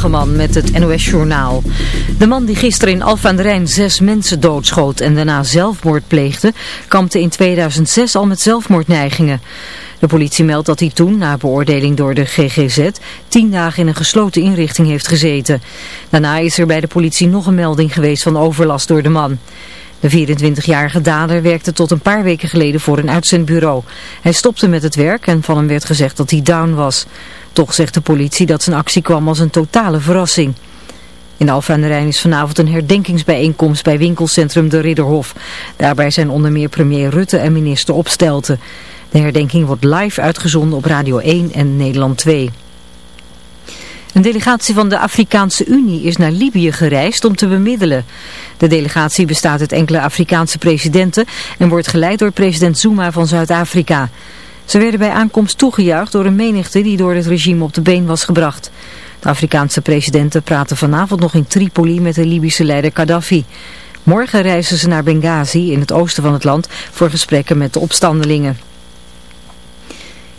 Hageman met het NOS Journaal. De man die gisteren in Alphen aan Rijn zes mensen doodschoot en daarna zelfmoord pleegde, kampte in 2006 al met zelfmoordneigingen. De politie meldt dat hij toen, na beoordeling door de GGZ, tien dagen in een gesloten inrichting heeft gezeten. Daarna is er bij de politie nog een melding geweest van overlast door de man. De 24-jarige dader werkte tot een paar weken geleden voor een uitzendbureau. Hij stopte met het werk en van hem werd gezegd dat hij down was. Toch zegt de politie dat zijn actie kwam als een totale verrassing. In Alphen aan de Rijn is vanavond een herdenkingsbijeenkomst bij winkelcentrum De Ridderhof. Daarbij zijn onder meer premier Rutte en minister Opstelten. De herdenking wordt live uitgezonden op Radio 1 en Nederland 2. Een delegatie van de Afrikaanse Unie is naar Libië gereisd om te bemiddelen. De delegatie bestaat uit enkele Afrikaanse presidenten en wordt geleid door president Zuma van Zuid-Afrika. Ze werden bij aankomst toegejuicht door een menigte die door het regime op de been was gebracht. De Afrikaanse presidenten praten vanavond nog in Tripoli met de Libische leider Gaddafi. Morgen reizen ze naar Benghazi in het oosten van het land voor gesprekken met de opstandelingen.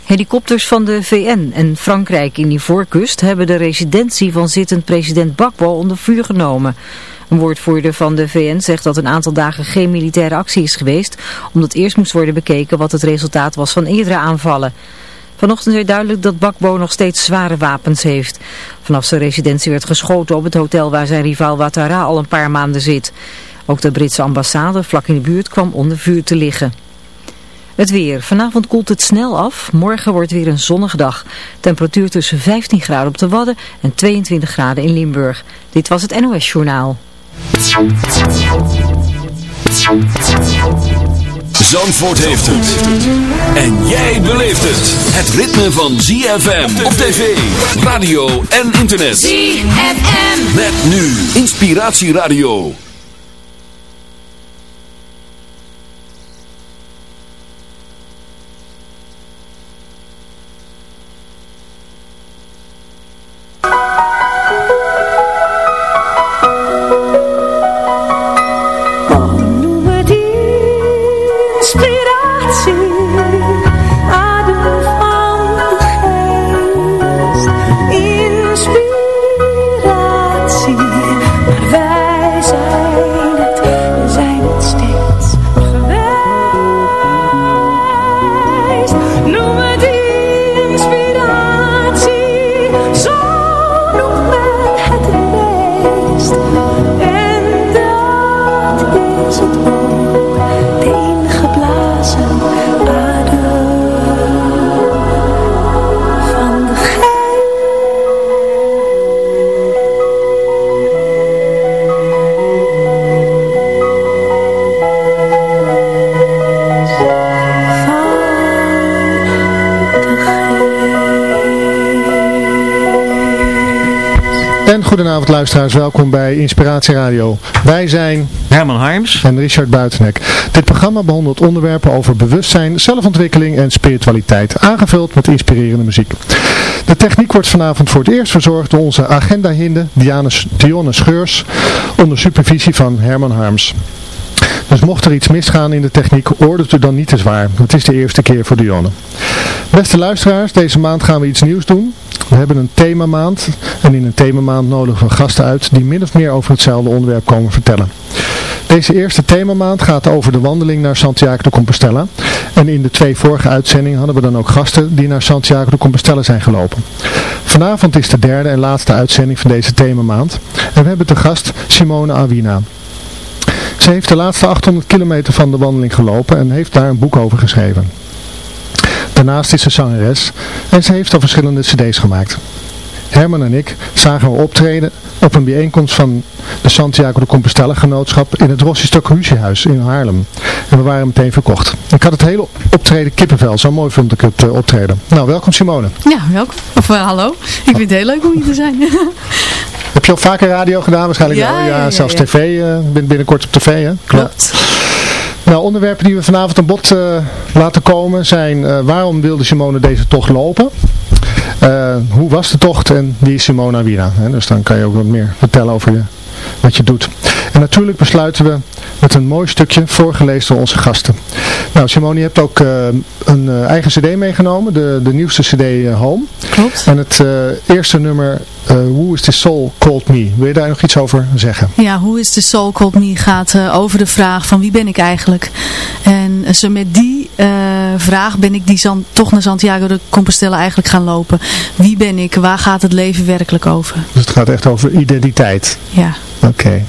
Helikopters van de VN en Frankrijk in die voorkust hebben de residentie van zittend president Bakbo onder vuur genomen. Een woordvoerder van de VN zegt dat een aantal dagen geen militaire actie is geweest, omdat eerst moest worden bekeken wat het resultaat was van eerdere aanvallen. Vanochtend werd duidelijk dat Bakbo nog steeds zware wapens heeft. Vanaf zijn residentie werd geschoten op het hotel waar zijn rivaal Ouattara al een paar maanden zit. Ook de Britse ambassade vlak in de buurt kwam onder vuur te liggen. Het weer. Vanavond koelt het snel af. Morgen wordt weer een zonnige dag. Temperatuur tussen 15 graden op de Wadden en 22 graden in Limburg. Dit was het NOS Journaal. Zandvoort heeft het. En jij beleeft het. Het ritme van ZFM op tv, radio en internet. ZFM. Met nu Inspiratieradio. Luisteraars, welkom bij Inspiratie Radio. Wij zijn Herman Harms. en Richard Buitenek. Dit programma behandelt onderwerpen over bewustzijn, zelfontwikkeling en spiritualiteit, aangevuld met inspirerende muziek. De techniek wordt vanavond voor het eerst verzorgd door onze agenda-hinde Diane, Dionne Scheurs, onder supervisie van Herman Harms. Dus mocht er iets misgaan in de techniek, oordeelt u dan niet te zwaar. Het is de eerste keer voor Dionne. Beste luisteraars, deze maand gaan we iets nieuws doen. We hebben een themamaand en in een themamaand nodigen we gasten uit die min of meer over hetzelfde onderwerp komen vertellen. Deze eerste themamaand gaat over de wandeling naar Santiago de Compostela. En in de twee vorige uitzendingen hadden we dan ook gasten die naar Santiago de Compostela zijn gelopen. Vanavond is de derde en laatste uitzending van deze themamaand. En we hebben te gast Simone Awina. Ze heeft de laatste 800 kilometer van de wandeling gelopen en heeft daar een boek over geschreven. Daarnaast is ze zangeres en ze heeft al verschillende cd's gemaakt. Herman en ik zagen haar optreden op een bijeenkomst van de Santiago de Compostela genootschap in het Rossister Collusiehuis in Haarlem. En we waren meteen verkocht. Ik had het hele optreden kippenvel, zo mooi vond ik het eh, optreden. Nou, welkom Simone. Ja, welkom. Of eh, hallo. Ik vind het heel leuk om hier te zijn. Heb je al vaker radio gedaan waarschijnlijk Ja, wel? ja, ja, zelfs ja. tv, eh, bin- binnenkort op tv hè? Klopt. Nou, onderwerpen die we vanavond aan bod eh, laten komen zijn eh, waarom wilde Simone deze tocht lopen? Eh, hoe was de tocht en wie is Simone Awina? Hè? Dus dan kan je ook wat meer vertellen over je, wat je doet. En natuurlijk besluiten we met een mooi stukje voorgelezen door onze gasten. Nou Simone, je hebt ook een eigen cd meegenomen, de, de nieuwste cd Home. Klopt. En het eerste nummer, Who is the Soul Called Me? Wil je daar nog iets over zeggen? Ja, Who is the Soul Called Me gaat over de vraag van wie ben ik eigenlijk? En zo met die vraag ben ik die zand, toch naar Santiago de Compostela eigenlijk gaan lopen. Wie ben ik? Waar gaat het leven werkelijk over? Dus het gaat echt over identiteit? Ja. Oké.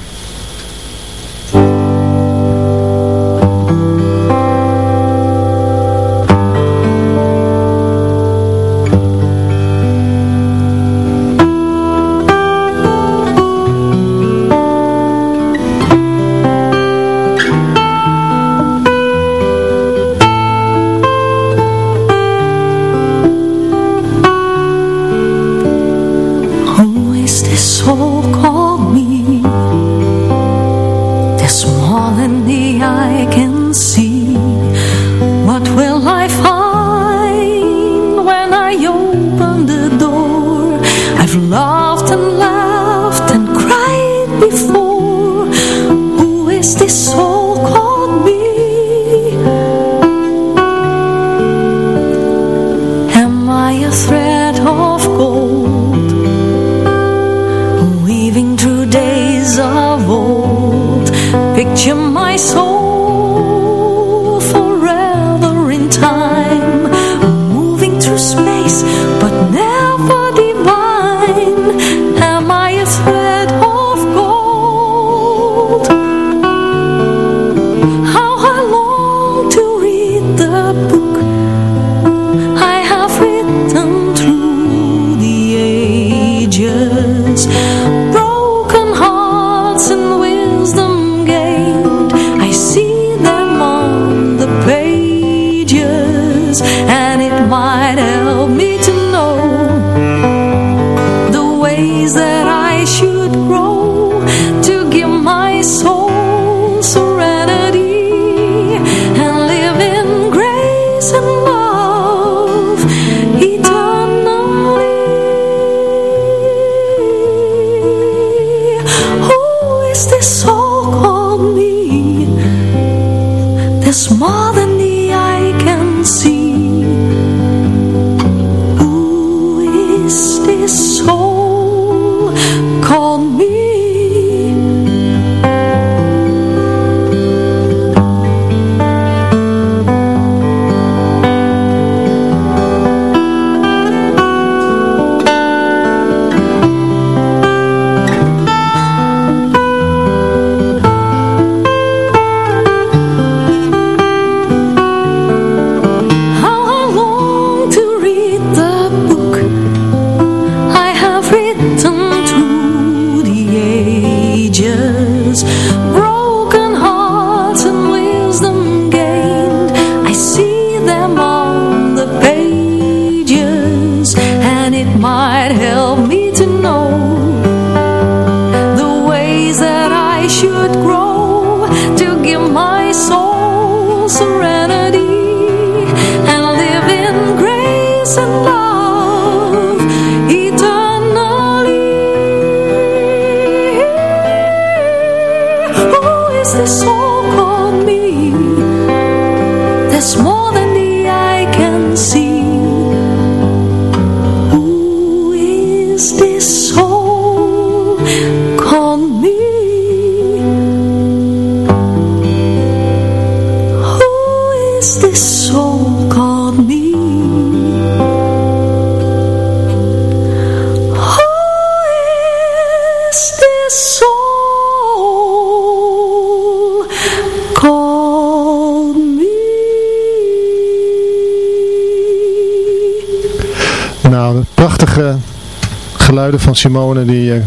Simone, die, uh,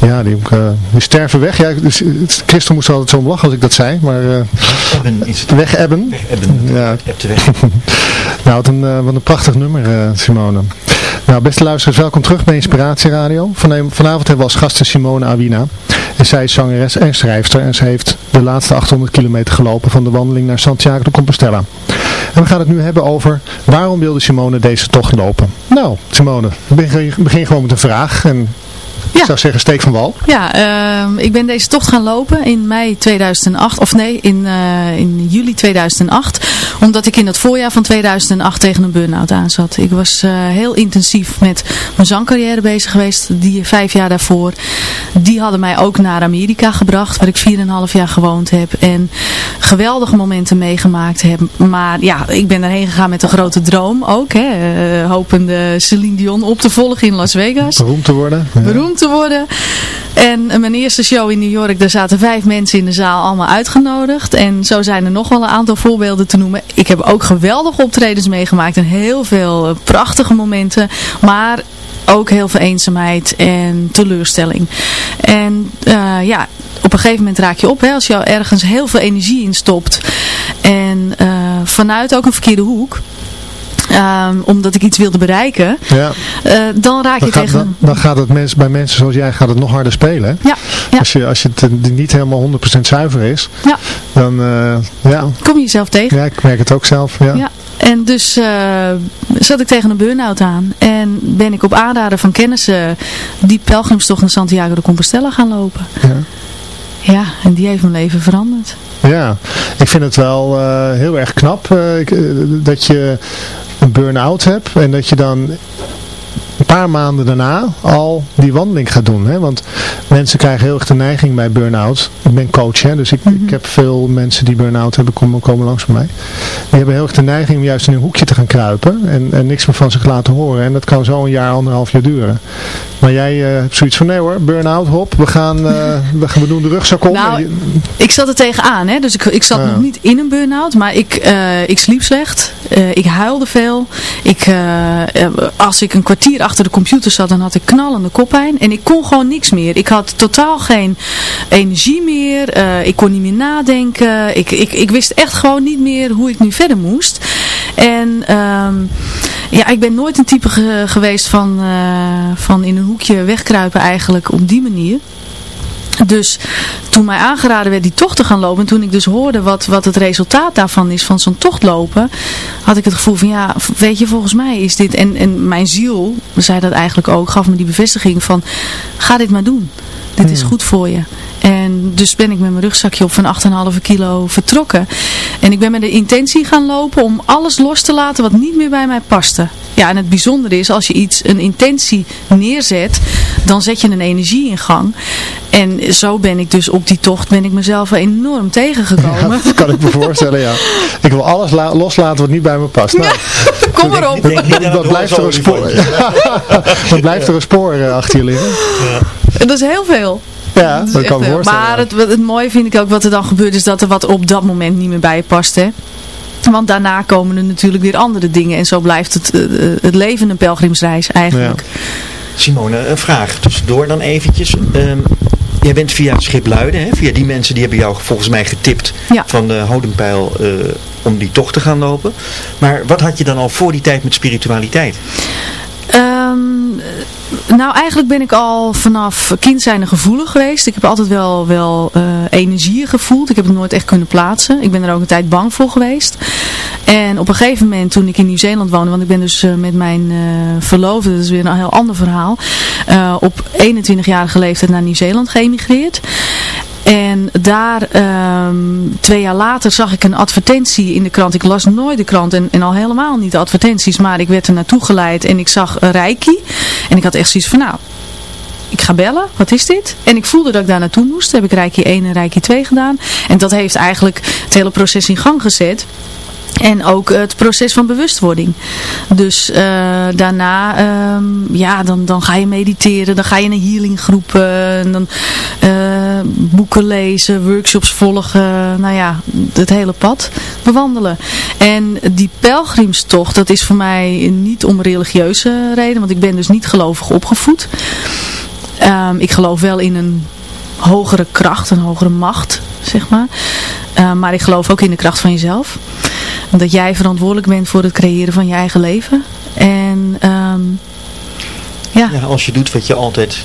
ja, die, uh, die, sterven weg. Ja, dus, Christel moest altijd zo lachen als ik dat zei, maar... Uh, weg ebben. Weg ebben. Ja. weg. nou, wat een, wat een prachtig nummer, Simone. Nou, beste luisteraars, welkom terug bij Inspiratie Radio. Vanavond hebben we als gasten Simone Awina. En zij is zangeres en schrijfster en ze heeft de laatste 800 kilometer gelopen van de wandeling naar Santiago de Compostela. En we gaan het nu hebben over waarom wilde Simone deze tocht lopen. Nou, Simone, begin, begin gewoon met een vraag. En... Ja, Ik zou zeggen, steek van wal. Ja, ehm, ik ben deze tocht gaan lopen in mei 2008. Of nee, in, uh, in juli 2008. Omdat ik in het voorjaar van 2008 tegen een burn-out aan zat. Ik was uh, heel intensief met mijn zangcarrière bezig geweest. Die vijf jaar daarvoor. Die hadden mij ook naar Amerika gebracht. Waar ik 4,5 jaar gewoond heb. En geweldige momenten meegemaakt heb. Maar ja, ik ben erheen gegaan met een grote droom ook. Hè, uh, hopende Celine Dion op te volgen in Las Vegas. Beroemd te worden. Ja. Beroemd te worden. En mijn eerste show in New York, daar zaten vijf mensen in de zaal allemaal uitgenodigd. En zo zijn er nog wel een aantal voorbeelden te noemen. Ik heb ook geweldige optredens meegemaakt en heel veel prachtige momenten. Maar ook heel veel eenzaamheid en teleurstelling. En uh, ja, op een gegeven moment raak je op hè, als je ergens heel veel energie in stopt. En uh, vanuit ook een verkeerde hoek. Um, omdat ik iets wilde bereiken, ja. uh, dan raak dan je gaat, tegen... Dan, dan, gaat het mens, bij mensen zoals jij gaat het nog harder spelen. Ja, ja. Als, je, als je het niet helemaal 100% zuiver is, ja. dan uh, ja. kom je jezelf tegen. Ja, ik merk het ook zelf. Ja. ja. En dus uh, zat ik tegen een burn-out aan. En ben ik op aanraden van kennissen die pelgrimstocht naar Santiago de Compostela gaan lopen. Ja. Ja, en die heeft mijn leven veranderd. Ja, ik vind het wel uh, heel erg knap ik, uh, dat je een burn-out hebt en dat je dan paar maanden daarna al die wandeling gaat doen. Hè? Want mensen krijgen heel erg de neiging bij burn-out. Ik ben coach, hè? dus ik, mm -hmm. ik heb veel mensen die burn-out hebben komen, komen langs bij mij. Die hebben heel erg de neiging om juist in een hoekje te gaan kruipen en, en niks meer van zich laten horen. En dat kan zo een jaar, anderhalf jaar duren. Maar jij uh, hebt zoiets van, nee hoor, burn-out, hop, we gaan, uh, we, gaan, we doen de rugzak om. Nou, je... ik zat er tegenaan, hè? dus ik, ik zat ah. nog niet in een burn-out, maar ik, uh, ik sliep slecht, ik huilde veel. Ik, als ik een kwartier achter de computer zat, dan had ik knallende koppijn en ik kon gewoon niks meer. Ik had totaal geen energie meer, ik kon niet meer nadenken, ik, ik, ik wist echt gewoon niet meer hoe ik nu verder moest. En um, ja, ik ben nooit een type ge geweest van, van in een hoekje wegkruipen eigenlijk op die manier. Dus toen mij aangeraden werd die tocht te gaan lopen, en toen ik dus hoorde wat, wat het resultaat daarvan is, van zo'n tocht lopen, had ik het gevoel van ja, weet je, volgens mij is dit, en, en mijn ziel zei dat eigenlijk ook, gaf me die bevestiging van, ga dit maar doen. Dit is goed voor je. En dus ben ik met mijn rugzakje op van 8,5 kilo vertrokken. En ik ben met de intentie gaan lopen om alles los te laten wat niet meer bij mij paste. Ja, en het bijzondere is, als je iets, een intentie neerzet, dan zet je een energie in gang. En zo ben ik dus op die tocht, ben ik mezelf enorm tegengekomen. Ja, dat kan ik me voorstellen, ja. Ik wil alles loslaten wat niet bij me past. Nou, ja, kom maar op. Dan blijft er een spoor, dan blijft er een spoor uh, achter je liggen. Ja. Dat is heel veel. Ja, dat, dat kan me voorstellen. Maar het, het mooie vind ik ook wat er dan gebeurt is dat er wat op dat moment niet meer bij je past, hè. Want daarna komen er natuurlijk weer andere dingen. En zo blijft het, uh, het leven een pelgrimsreis eigenlijk. Ja. Simone, een vraag tussendoor dan eventjes. Um, jij bent via Schipluiden, hè? via die mensen die hebben jou volgens mij getipt ja. van de Hodenpijl uh, om die tocht te gaan lopen. Maar wat had je dan al voor die tijd met spiritualiteit? Um, nou, eigenlijk ben ik al vanaf kind zijnde gevoelig geweest. Ik heb altijd wel, wel uh, energieën gevoeld. Ik heb het nooit echt kunnen plaatsen. Ik ben er ook een tijd bang voor geweest. En op een gegeven moment toen ik in Nieuw-Zeeland woonde, want ik ben dus uh, met mijn uh, verloofde, dat is weer een heel ander verhaal, op 21-jarige leeftijd naar Nieuw-Zeeland geëmigreerd. En daar, um, twee jaar later, zag ik een advertentie in de krant. Ik las nooit de krant en, en al helemaal niet de advertenties. Maar ik werd er naartoe geleid en ik zag Reiki. En ik had echt zoiets van, nou, ik ga bellen. Wat is dit? En ik voelde dat ik daar naartoe moest. Heb ik Reiki 1 en Reiki 2 gedaan. En dat heeft eigenlijk het hele proces in gang gezet. En ook het proces van bewustwording. Dus uh, daarna, um, ja, dan, dan ga je mediteren, dan ga je naar healinggroepen, dan uh, boeken lezen, workshops volgen, nou ja, het hele pad bewandelen. En die pelgrimstocht, dat is voor mij niet om religieuze reden, want ik ben dus niet gelovig opgevoed. Um, ik geloof wel in een hogere kracht, een hogere macht, zeg maar. Uh, maar ik geloof ook in de kracht van jezelf. Dat jij verantwoordelijk bent voor het creëren van je eigen leven. En um, ja. ja. Als je doet wat je altijd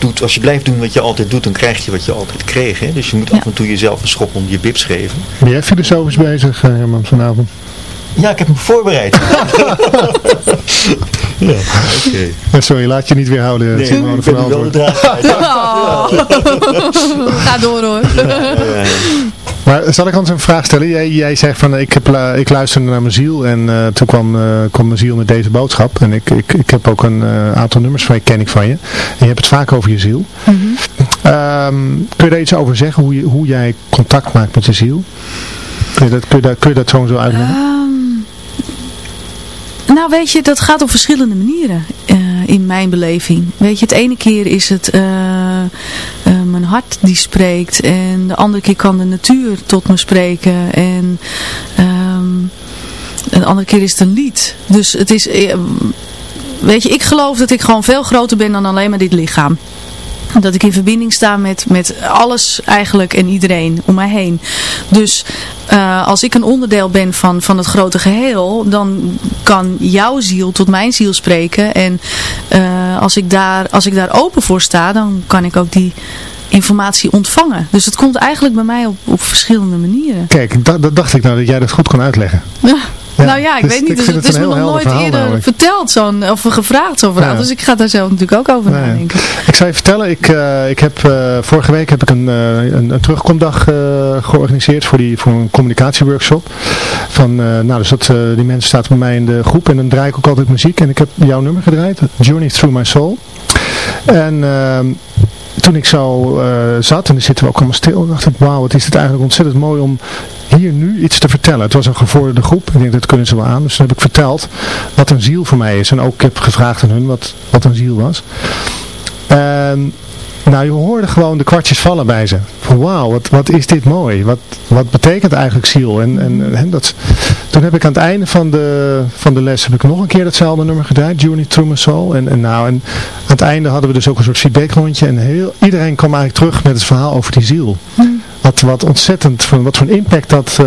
doet, als je blijft doen wat je altijd doet, dan krijg je wat je altijd kreeg. Hè? Dus je moet ja. af en toe jezelf een schop om je bibs geven. Ben jij filosofisch bezig, Herman, vanavond? Ja, ik heb hem voorbereid. ja, oké. Eh, Sorry, laat je niet weerhouden. Nee, Simone, ik van ben wel de. Oh. Ga door hoor. Ja, ja. Maar zal ik anders een vraag stellen? Jij, jij zegt van ik, heb, ik luisterde naar mijn ziel en eh, toen kwam, eh, kwam mijn ziel met deze boodschap. En ik, ik, ik heb ook een eh, aantal nummers van je, ken ik van je. En je hebt het vaak over je ziel. Ehm, kun je daar iets over zeggen? Hoe, je, hoe jij contact maakt met je ziel? Kun je dat, kun je dat, kun je dat zo, zo uitleggen? Nou weet je, dat gaat op verschillende manieren eh, in mijn beleving. Weet je, het ene keer is het eh, eh, mijn hart die spreekt en de andere keer kan de natuur tot me spreken en ehm, een andere keer is het een lied. Dus het is, weet je, ik geloof dat ik gewoon veel groter ben dan alleen maar dit lichaam. Dat ik in verbinding sta met, met alles eigenlijk en iedereen om mij heen. Dus eh, als ik een onderdeel ben van, van het grote geheel, dan kan jouw ziel tot mijn ziel spreken. En eh, als, ik daar, als ik daar open voor sta, dan kan ik ook die informatie ontvangen. Dus het komt eigenlijk bij mij op, op verschillende manieren. Kijk, dat, dat dacht ik nou dat jij dat goed kon uitleggen. Ja. nou ja, ik dus weet niet. Dus het is me nog nooit eerder namelijk. verteld zo'n, of gevraagd zo'n verhaal. Dus ik ga daar zelf natuurlijk ook over nadenken. Ik zou je vertellen, ik, eh, ik heb, eh, vorige week heb ik een, eh, een, een terugkomdag georganiseerd voor, die, voor een communicatieworkshop. Van, nou, dus dat, die mensen staan bij mij in de groep en dan draai ik ook altijd muziek. En ik heb jouw nummer gedraaid, Journey Through My Soul. En ehm, toen ik zo eh, zat, en dan zitten we ook allemaal stil, dacht ik, wauw, wat is het eigenlijk ontzettend mooi om hier nu iets te vertellen. Het was een gevorderde groep, ik denk dat kunnen ze wel aan. Dus toen heb ik verteld wat een ziel voor mij is. En ook ik heb gevraagd aan hun wat, wat een ziel was. En nou, je hoorde gewoon de kwartjes vallen bij ze. Van wauw, wat, wat is dit mooi. Wat, wat betekent eigenlijk ziel? En, en, dat, toen heb ik aan het einde van de, van de les heb ik nog een keer datzelfde nummer gedraaid. Journey Through My Soul. En, en, nou, en aan het einde hadden we dus ook een soort feedbackrondje. En heel, iedereen kwam eigenlijk terug met het verhaal over die ziel. Wat, wat ontzettend, van- wat voor een impact dat eh,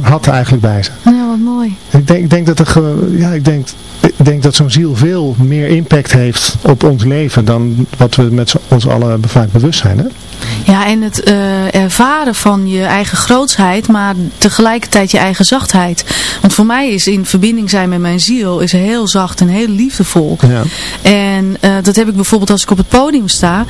had eigenlijk bij ze. Ja, wat mooi. Ik denk, ik denk dat, er, ja, ik denk, ik denk dat zo'n ziel veel meer impact heeft op ons leven dan wat we met ons allen vaak bewust zijn. Hè? Ja, en het eh, ervaren van je eigen grootsheid, maar tegelijkertijd je eigen zachtheid. Want voor mij is in verbinding zijn met mijn ziel is heel zacht en heel liefdevol. Ja. En eh, dat heb ik bijvoorbeeld als ik op het podium sta.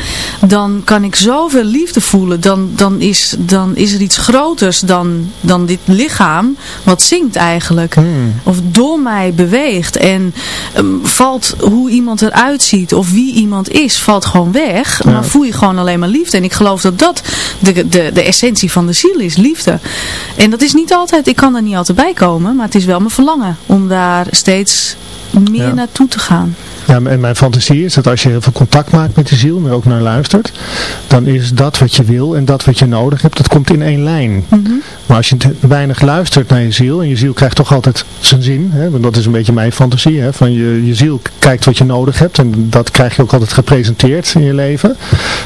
Dan kan ik zoveel liefde voelen. Dan, dan, is, dan is er iets groters dan, dan dit lichaam wat zingt eigenlijk. Hmm. Of door mij beweegt. En ehm, valt hoe iemand eruit ziet of wie iemand is, valt gewoon weg. Ja. Maar voel je gewoon alleen maar liefde. En ik geloof dat dat de, de, de essentie van de ziel is, liefde. En dat is niet altijd, ik kan er niet altijd bij komen. Maar het is wel mijn verlangen om daar steeds meer Ja. naartoe te gaan. Ja, en mijn fantasie is dat als je heel veel contact maakt met de ziel, maar ook naar luistert, dan is dat wat je wil en dat wat je nodig hebt, dat komt in één lijn. Maar als je te weinig luistert naar je ziel, en je ziel krijgt toch altijd zijn zin, hè, want dat is een beetje mijn fantasie, hè, van je, je ziel kijkt wat je nodig hebt en dat krijg je ook altijd gepresenteerd in je leven,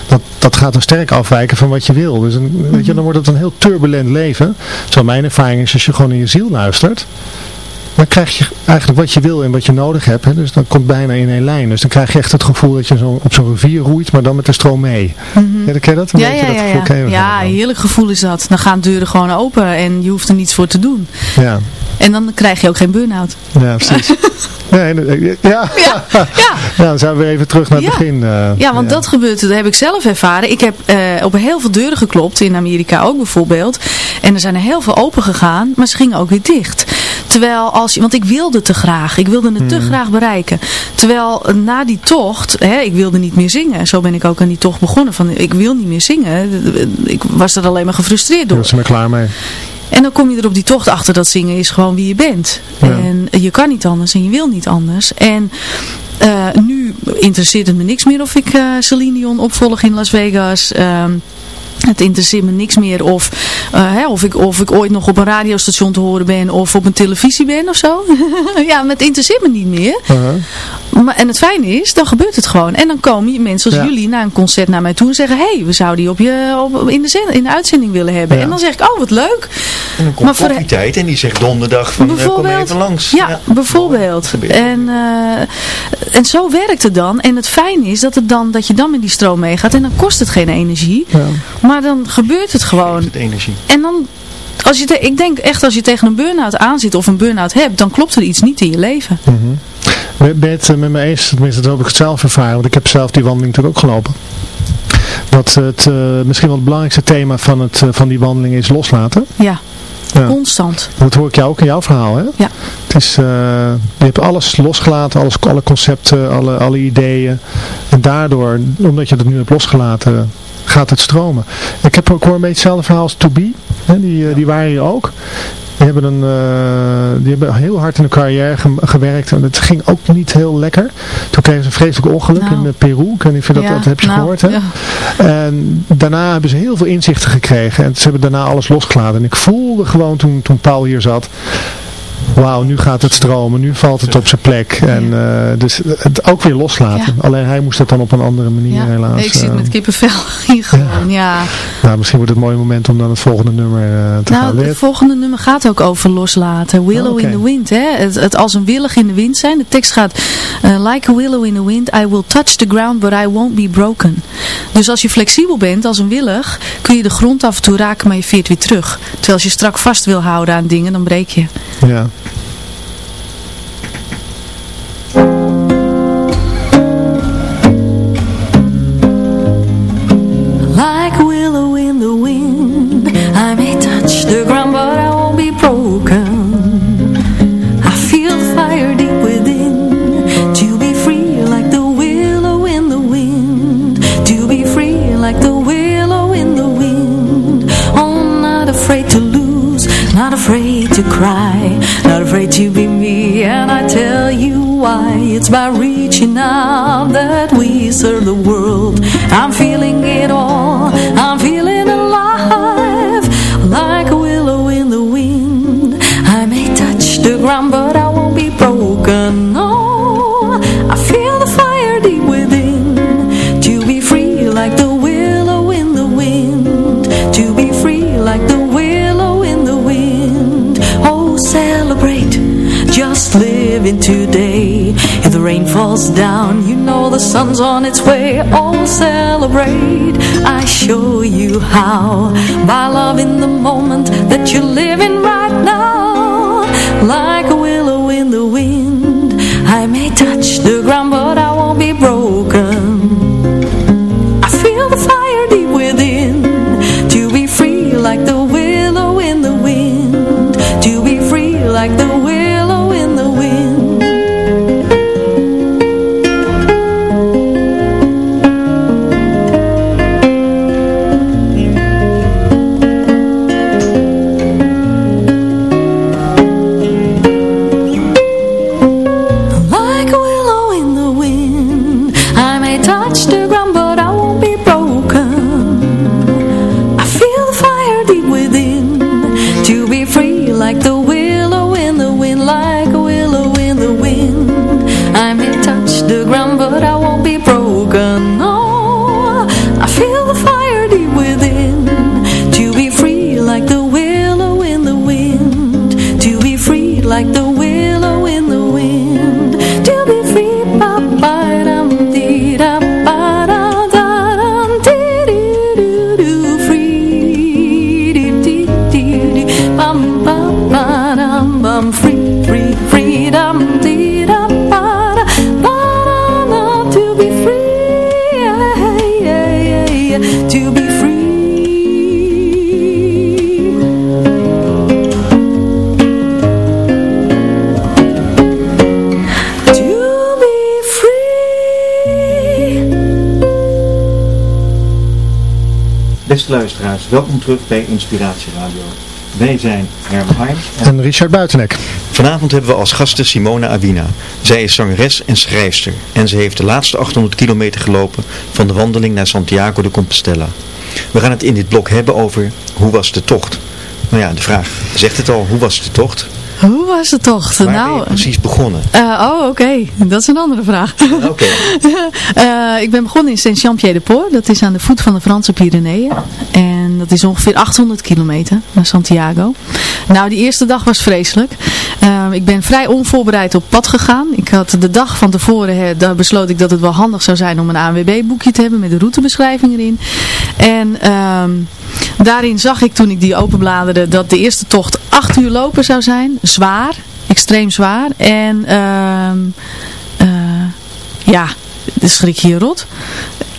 dat, dat gaat dan sterk afwijken van wat je wil. Dus een, weet je, dan wordt het een heel turbulent leven. Zo mijn ervaring is, als je gewoon in je ziel luistert, dan krijg je eigenlijk wat je wil en wat je nodig hebt. Hè? Dus dat komt bijna in één lijn. Dus dan krijg je echt het gevoel dat je zo op zo'n rivier roeit, maar dan met de stroom mee. Ja, ken je dat? Een Ja, beetje ja, dat ja. gevoel Ja, ja van. heerlijk gevoel is dat. Dan gaan deuren gewoon open en je hoeft er niets voor te doen. ja. En dan krijg je ook geen burn-out. Ja, precies. Nee, nee, ja, ja. Ja, ja. Ja, dan zijn we weer even terug naar het Ja. begin. eh, Ja, want dat gebeurt, dat heb ik zelf ervaren. Ik heb eh, op heel veel deuren geklopt, in Amerika ook bijvoorbeeld. En er zijn er heel veel open gegaan, maar ze gingen ook weer dicht. Terwijl als je, want ik wilde te graag, ik wilde het te graag bereiken. Terwijl eh, na die tocht, hè, ik wilde niet meer zingen. Zo ben ik ook aan die tocht begonnen, van ik wil niet meer zingen. Ik was er alleen maar gefrustreerd door. was ze maar klaar mee. En dan kom je er op die tocht achter dat zingen is gewoon wie je bent. Ja. En je kan niet anders en je wil niet anders. En eh, nu interesseert het me niks meer of ik eh Celine Dion opvolg in Las Vegas. Ehm, het interesseert me niks meer of, eh, hè, of, ik, of ik ooit nog op een radiostation te horen ben of op een televisie ben of zo. ja, maar het interesseert me niet meer. Uh-huh. Maar, en het fijne is, dan gebeurt het gewoon. En dan komen mensen als Ja. jullie na een concert naar mij toe en zeggen... Hé, hey, we zouden die op je, op, in, de in de uitzending willen hebben. Ja. En dan zeg ik, oh wat leuk. En dan komt Maar voor- koffietijd en die zegt donderdag van eh, kom even langs. Ja, bijvoorbeeld. En, eh, en zo werkt het dan. En het fijne is dat, het dan, dat je dan met die stroom meegaat. En dan kost het geen energie. Ja. Maar dan gebeurt het gewoon. Het energie. En dan Als je te- ik denk echt als je tegen een burn-out aanzit of een burn-out hebt, dan klopt er iets niet in je leven. Ben ben je het met me eens? Tenminste, dat heb ik het zelf ervaren. Want ik heb zelf die wandeling natuurlijk ook gelopen. Dat het eh, misschien wel het belangrijkste thema van, het, eh, van die wandeling is loslaten. Ja, Ja. constant. Dat hoor ik jou ook in jouw verhaal, hè? Ja. Het is, eh, je hebt alles losgelaten, alles, alle concepten, alle, alle ideeën. En daardoor, omdat je dat nu hebt losgelaten, gaat het stromen. Ik heb ook hoor een beetje hetzelfde verhaal als To Be. Hè? Die, eh, die waren hier ook. Die hebben, een, eh, die hebben heel hard in hun carrière ge- gewerkt. En het ging ook niet heel lekker. Toen kregen ze een vreselijk ongeluk Nou. in eh, Peru. Ik weet niet of je dat, Ja, dat heb je nou, gehoord. Hè? ja. En daarna hebben ze heel veel inzichten gekregen. En ze hebben daarna alles losgelaten. En ik voelde gewoon toen, toen Paul hier zat. Wauw, nu gaat het stromen. Nu valt het op zijn plek. En eh, dus het ook weer loslaten. Ja. Alleen hij moest dat dan op een andere manier Ja, helaas. ik zit eh, met kippenvel hier gewoon, ja. nou, misschien wordt het een mooi moment om dan het volgende nummer eh, te gaan Nou, het volgende nummer gaat ook over loslaten. Willow Oké. in the wind, hè. Het, het als een willig in de wind zijn. De tekst gaat, eh, like a willow in the wind, I will touch the ground, but I won't be broken. Dus als je flexibel bent, als een willig, kun je de grond af en toe raken, maar je veert weer terug. Terwijl als je strak vast wil houden aan dingen, dan breek je. Ja. It's by reaching out that we serve the world. I'm feeling it all. I'm feeling alive Like a willow in the wind. I may touch the ground but I won't be broken. No, I feel the fire deep within. To be free like the willow in the wind. To be free like the willow in the wind. Oh, celebrate. Just the rain falls down. You know the sun's on its way. Oh, celebrate. I show you how. By loving the moment That you're living right now. Like a willow in the wind. I may touch the ground But I terug bij Inspiratie Radio. Wij zijn Herman Harms en En Richard Buitenek. vanavond hebben we als gasten Simona Awina. Zij is zangeres en schrijfster en ze heeft de laatste 800 kilometer gelopen van de wandeling naar Santiago de Compostela. We gaan het in dit blok hebben over hoe was de tocht. Nou ja, de vraag zegt het al, hoe was de tocht? Hoe was de tocht? Waar ben je nou, precies begonnen? eh, oh oké, dat is een andere vraag. Oké, Eh, ik ben begonnen in Saint-Jean-Pied-de-Port. Dat is aan de voet van de Franse Pyreneeën. En dat is ongeveer 800 kilometer naar Santiago. Nou, die eerste dag was vreselijk. Eh, ik ben vrij onvoorbereid op pad gegaan. Ik had de dag van tevoren daar besloot ik dat het wel handig zou zijn om een ANWB boekje te hebben met de routebeschrijving erin. En ehm, Daarin zag ik toen ik die openbladerde dat de eerste tocht acht uur lopen zou zijn. Zwaar, extreem zwaar. En ehm uh, ja, de schrik je rot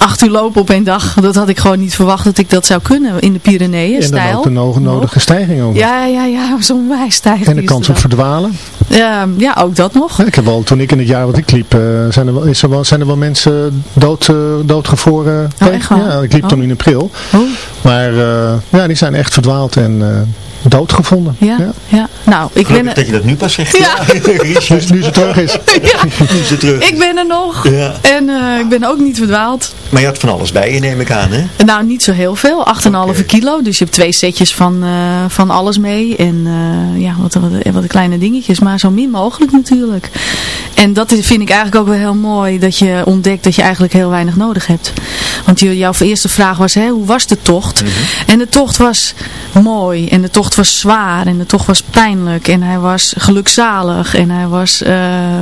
acht uur lopen op één dag. Dat had ik gewoon niet verwacht dat ik dat zou kunnen in de Pyreneeën. En dan ook de no nodige stijging over. Ja, ja, ja, zo'n wijstijging. En de kans op verdwalen. Ja, ja, ook dat nog. Ja, ik heb wel, toen ik in het jaar wat ik liep, uh, zijn, er wel, is er wel, zijn er wel mensen dood, uh, doodgevroren. Oh, ja, ik liep oh. toen in april. Oh. Maar uh, ja, die zijn echt verdwaald en doodgevonden. Ja, ja. ja. Nou, ik Gelukkig ben... dat je dat nu pas zegt. Ja. ja. nu, nu ze terug is. ja. nu ze terug Ik ben er nog. Ja. En uh, ik ben ook niet verdwaald. Maar je had van alles bij je, neem ik aan, hè? Nou, niet zo heel veel. 8,5 Oké. kilo. Dus je hebt twee setjes van, uh, van alles mee. En uh, ja, wat, wat, wat kleine dingetjes. Maar zo min mogelijk natuurlijk. En dat is, vind ik eigenlijk ook wel heel mooi. Dat je ontdekt dat je eigenlijk heel weinig nodig hebt. Want jouw eerste vraag was, hè, hoe was de tocht? Mhm. En de tocht was mooi. En de tocht was zwaar. En de tocht was pijnlijk. En hij was gelukzalig. En hij was uh,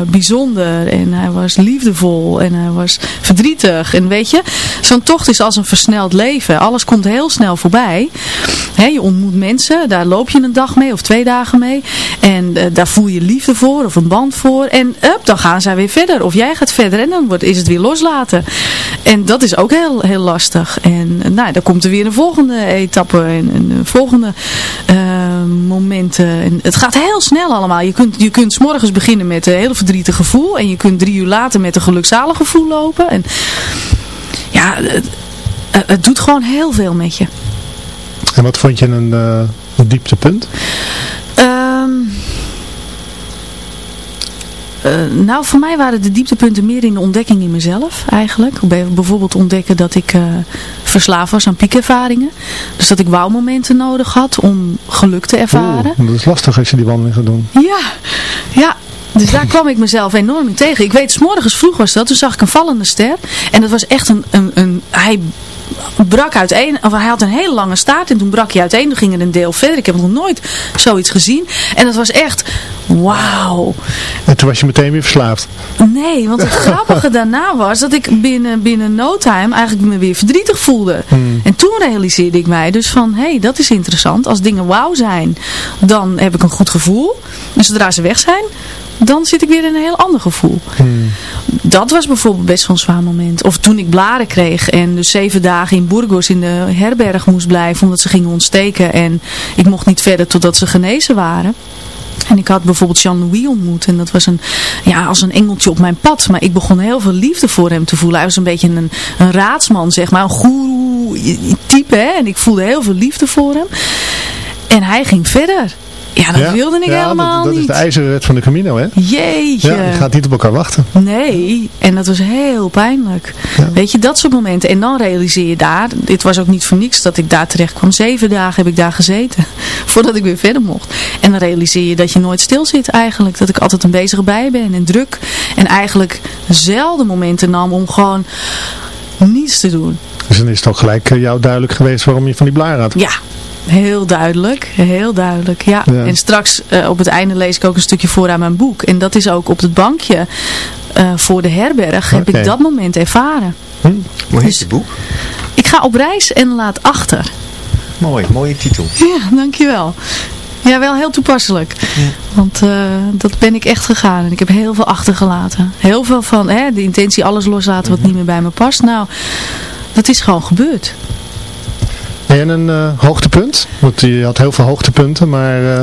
bijzonder. En hij was liefdevol. En hij was verdrietig. En weet je, zo'n tocht is als een versneld leven. Alles komt heel snel voorbij. Je ontmoet mensen. Daar loop je een dag mee of twee dagen mee. En uh, daar voel je liefde voor of een band voor. En up, dan gaan zij weer verder. Of jij gaat verder. En dan wordt, is het weer loslaten. En dat is ook heel, heel lastig. En nou, dan komt er weer een volgende etappe. En een volgende momenten. En het gaat heel snel allemaal. Je kunt, je kunt s morgens beginnen met een heel verdrietig gevoel. En je kunt drie uur later met een gelukzalig gevoel lopen. En ja, het, het doet gewoon heel veel met je. En wat vond je een, uh, een dieptepunt? Uh, nou, voor mij waren de dieptepunten meer in de ontdekking in mezelf eigenlijk. Bijvoorbeeld ontdekken dat ik uh, verslaafd was aan piekervaringen. Dus dat ik wauwmomenten nodig had om geluk te ervaren. Oeh, dat is lastig als je die wandeling gaat doen. Ja, ja. Dus daar kwam ik mezelf enorm in tegen. Ik weet, s morgens vroeg was dat. Toen zag ik een vallende ster. En dat was echt een... een, een hij brak uiteen, of hij had een hele lange staart en toen brak hij uiteen, toen ging er een deel verder. Ik heb nog nooit zoiets gezien. En dat was echt, wauw. En toen was je meteen weer verslaafd? Nee, want het grappige daarna was dat ik binnen, binnen no time eigenlijk me weer verdrietig voelde. Hmm. En toen realiseerde ik mij dus van, hé, hey, dat is interessant. Als dingen wauw zijn, dan heb ik een goed gevoel. En zodra ze weg zijn, dan zit ik weer in een heel ander gevoel. Hmm. Dat was bijvoorbeeld best wel een zwaar moment. Of toen ik blaren kreeg en dus zeven dagen in Burgos in de herberg moest blijven omdat ze gingen ontsteken. En ik mocht niet verder totdat ze genezen waren. En ik had bijvoorbeeld Jean-Louis ontmoet. En dat was een, ja, als een engeltje op mijn pad. Maar ik begon heel veel liefde voor hem te voelen. Hij was een beetje een, een raadsman, zeg maar. Een goeroe type, hè. En ik voelde heel veel liefde voor hem. En hij ging verder. Ja, dat ja, wilde ik ja, helemaal dat, dat niet. is de ijzeren wet van de Camino, hè? Jeetje. Ja, je gaat niet op elkaar wachten. Nee, en dat was heel pijnlijk. Ja. Weet je, dat soort momenten. En dan realiseer je daar, dit was ook niet voor niks dat ik daar terecht kwam. Zeven dagen heb ik daar gezeten, voordat ik weer verder mocht. En dan realiseer je dat je nooit stil zit eigenlijk. Dat ik altijd een bezig bij ben en druk. En eigenlijk zelden momenten nam om gewoon niets te doen. Dus dan is het ook gelijk uh, jou duidelijk geweest waarom je van die blaar had. Ja, Heel duidelijk, heel duidelijk, ja. Ja. En straks uh, op het einde lees ik ook een stukje voor aan mijn boek. En dat is ook op het bankje uh, voor de herberg heb ik dat moment ervaren. Hm? Hoe heet Dus- het boek? Ik ga op reis en laat achter. Mooi, mooie titel. Ja, dankjewel. Ja, wel heel toepasselijk. Want uh, dat ben ik echt gegaan. En ik heb heel veel achtergelaten. Heel veel van hè, de intentie alles loslaten wat niet meer bij me past. Nou, dat is gewoon gebeurd. En een uh, hoogtepunt? Want je had heel veel hoogtepunten, maar uh,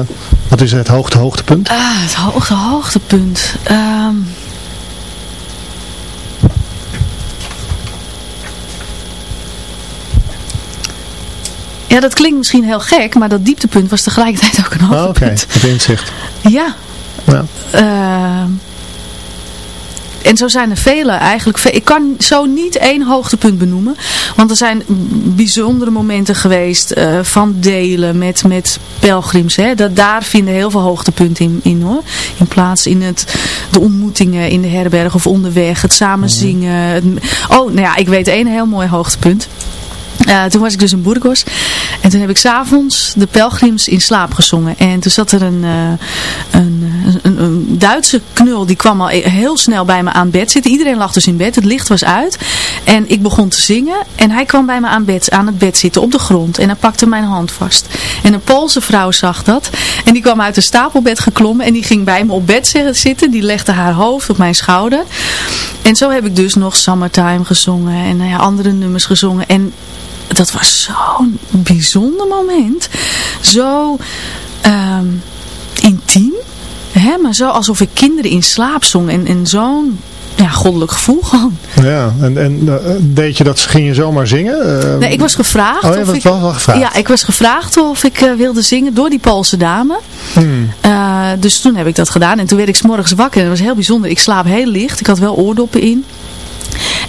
wat is het hoogte hoogtepunt? Ah, het hoogte hoogtepunt. Um, Ja, dat klinkt misschien heel gek, maar dat dieptepunt was tegelijkertijd ook een Oh, Oké, hoogtepunt. het inzicht. Ja. Ja. Uh, en zo zijn er vele eigenlijk. Ik kan zo niet één hoogtepunt benoemen. Want er zijn bijzondere momenten geweest uh, van delen met, met pelgrims. Hè. Dat, daar vinden heel veel hoogtepunten in, in hoor. In plaats in het, de ontmoetingen in de herberg of onderweg. Het samen zingen. Het, oh, nou ja, ik weet één heel mooi hoogtepunt. Uh, toen was ik dus in Burgos. En toen heb ik s'avonds de pelgrims in slaap gezongen. En toen zat er een, uh, een een, Duitse knul die kwam al e- heel snel bij me aan bed zitten. Iedereen lag dus in bed, het licht was uit. En ik begon te zingen en hij kwam bij me aan, bed, aan het bed zitten op de grond. En hij pakte mijn hand vast. En een Poolse vrouw zag dat. En die kwam uit een stapelbed geklommen en die ging bij me op bed zitten. Die legde haar hoofd op mijn schouder. En zo heb ik dus nog Summertime gezongen en ja, andere nummers gezongen. En dat was zo'n bijzonder moment. Zo ehm, intiem. Hè, maar zo alsof ik kinderen in slaap zong. En, en zo'n ja, goddelijk gevoel gewoon. Ja, en, en uh, deed je dat, ging je zomaar zingen? Uh, nee, ik was gevraagd. Oh, je of was ik, wel, wel gevraagd? Ja, ik was gevraagd of ik uh, wilde zingen door die Poolse dame. Hmm. dus toen heb ik dat gedaan. En toen werd ik s'morgens wakker. En dat was heel bijzonder. Ik slaap heel licht. Ik had wel oordoppen in.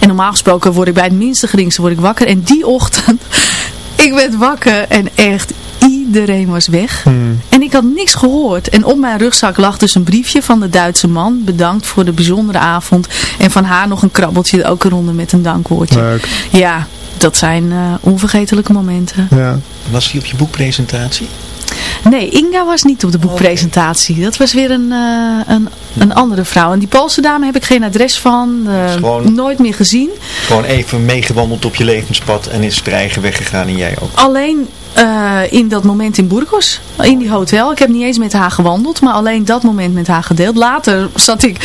En normaal gesproken word ik bij het minste geringste word ik wakker. En die ochtend, ik werd wakker en echt iedereen was weg. Hmm. En ik had niks gehoord. En op mijn rugzak lag dus een briefje van de Duitse man. Bedankt voor de bijzondere avond. En van haar nog een krabbeltje ook eronder met een dankwoordje. Leuk. Ja, dat zijn uh, onvergetelijke momenten. Ja. Was hij op je boekpresentatie? Nee, Inga was niet op de boekpresentatie. Okay. Dat was weer een, uh, een, een andere vrouw. En die Poolse dame heb ik geen adres van. Uh, gewoon, nooit meer gezien. Gewoon even meegewandeld op je levenspad en is er eigen weggegaan en jij ook. Alleen uh, in dat moment in Burgos. In die hotel. Ik heb niet eens met haar gewandeld. Maar alleen dat moment met haar gedeeld. Later zat ik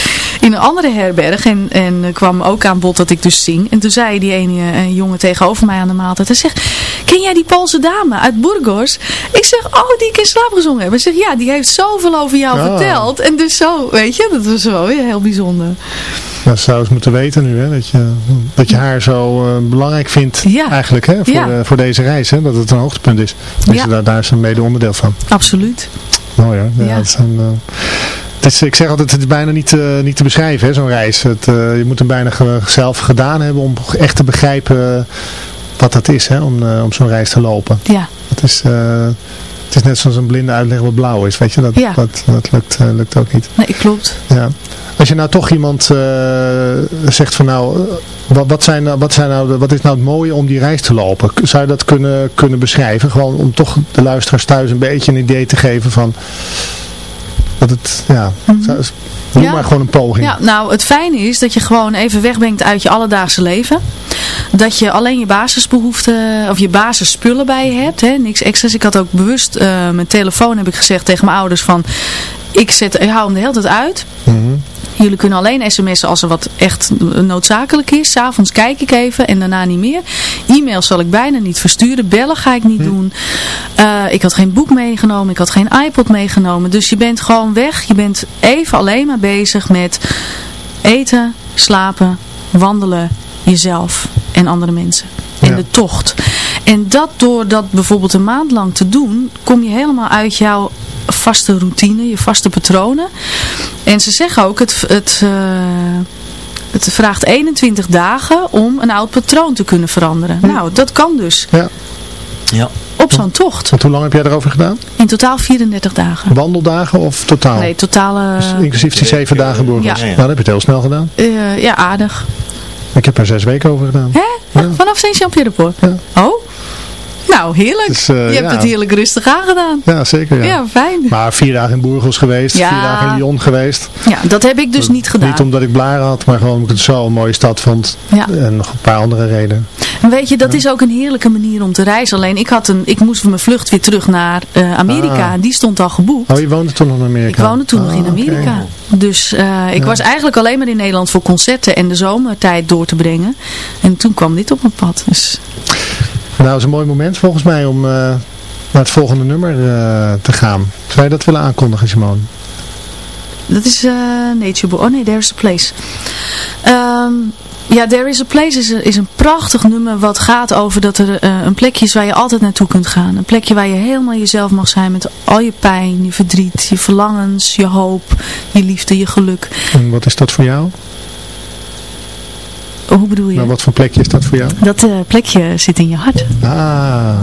in een andere herberg. En, en kwam ook aan bod dat ik dus zing. En toen zei die ene jongen tegenover mij aan de maaltijd. Hij zegt, ken jij die Poolse dame uit Burgos? Ik zeg, oh die ik in slaap gezongen heb. Hij zegt, ja die heeft zoveel over jou Ah. verteld. En dus zo, weet je. Dat was wel weer heel bijzonder. Dat zou eens moeten weten nu, hè? Dat, je, dat je haar zo uh, belangrijk vindt Ja. eigenlijk hè? Voor, Ja. de- voor deze reis. Hè? Dat het een hoogtepunt is. Dat Ja. daar, daar is een mede onderdeel van. Absoluut. Mooi hè? Ja, eh, het is, ik zeg altijd, het is bijna niet, eh, niet te beschrijven, hè, zo'n reis. Het, eh, je moet hem bijna zelf gedaan hebben om echt te begrijpen eh, wat dat is, hè, om, eh, om zo'n reis te lopen. Ja. Het is, eh, het is net zoals een blinde uitleg wat blauw is, weet je. Dat, Ja. dat, dat lukt, eh, lukt ook niet. Nee, klopt. Ja. Als je nou toch iemand eh, zegt van nou, eh, wat, wat, zijn, nou- wat, zijn nou, de- wat is nou het mooie om die reis te lopen? Zou je dat kunnen, kunnen beschrijven? Gewoon om toch de luisteraars thuis een beetje een idee te geven van dat het, ja, zou- doe. Ja. maar gewoon een poging. Ja, nou het fijne is dat je gewoon even wegbrengt uit je alledaagse leven. Dat je alleen je basisbehoeften of je basisspullen bij je hebt. Hè? Niks extra's. Ik had ook bewust eh, mijn telefoon heb ik gezegd tegen mijn ouders van... Ik, zet, ik hou hem de hele tijd uit. Mhm. Jullie kunnen alleen sms'en als er wat echt noodzakelijk is. S'avonds kijk ik even en daarna niet meer. E-mails zal ik bijna niet versturen. Bellen ga ik niet doen. Uh, ik had geen boek meegenomen. Ik had geen iPod meegenomen. Dus je bent gewoon weg. Je bent even alleen maar bezig met eten, slapen, wandelen, jezelf en andere mensen. En Ja. de tocht. En dat door dat bijvoorbeeld een maand lang te doen, kom je helemaal uit jouw vaste routine, je vaste patronen. En ze zeggen ook, het, het, uh, het vraagt 21 dagen om een oud patroon te kunnen veranderen. Nou, dat kan dus. Ja. Ja. Op zo'n tocht. Want hoe lang heb jij erover gedaan? In totaal 34 dagen. Wandeldagen of totaal? Nee, totale... Dus inclusief die zeven dagen Burgos. Ja. Nou, dan heb je het heel snel gedaan. Uh, ja, aardig. Ik heb er zes weken over gedaan. Hè? Ja. Vanaf Saint-Jean-Pierre-de-Port? Ja. Oh? Nou, heerlijk. Dus, uh, je hebt ja. het heerlijk rustig aangedaan. Ja, zeker. Ja, ja fijn. Maar vier dagen in Burgos geweest, Ja. vier dagen in Lyon geweest. Ja, dat heb ik dus niet gedaan. Niet omdat ik blaren had, maar gewoon omdat ik het zo een mooie stad vond. Ja. En nog een paar andere redenen. En weet je, dat is ook een heerlijke manier om te reizen. Alleen ik, had een, ik moest voor mijn vlucht weer terug naar uh, Amerika. Ah. En die stond al geboekt. Oh, je woonde toen nog in Amerika? Ik woonde toen ah, nog in Amerika. Okay. Dus uh, ik was eigenlijk alleen maar in Nederland voor concerten en de zomertijd door te brengen. En toen kwam dit op mijn pad. Dus... Nou, is een mooi moment volgens mij om uh, naar het volgende nummer uh, te gaan. Zou je dat willen aankondigen, Simone? Dat is uh, Nature Boy. Oh nee, There is a Place. Um, ja, There is a Place is een, is een prachtig nummer wat gaat over dat er uh, een plekje is waar je altijd naartoe kunt gaan. Een plekje waar je helemaal jezelf mag zijn met al je pijn, je verdriet, je verlangens, je hoop, je liefde, je geluk. En wat is dat voor jou? Hoe bedoel je? Nou, wat voor plekje is dat voor jou? Dat uh, plekje zit in je hart. Ah.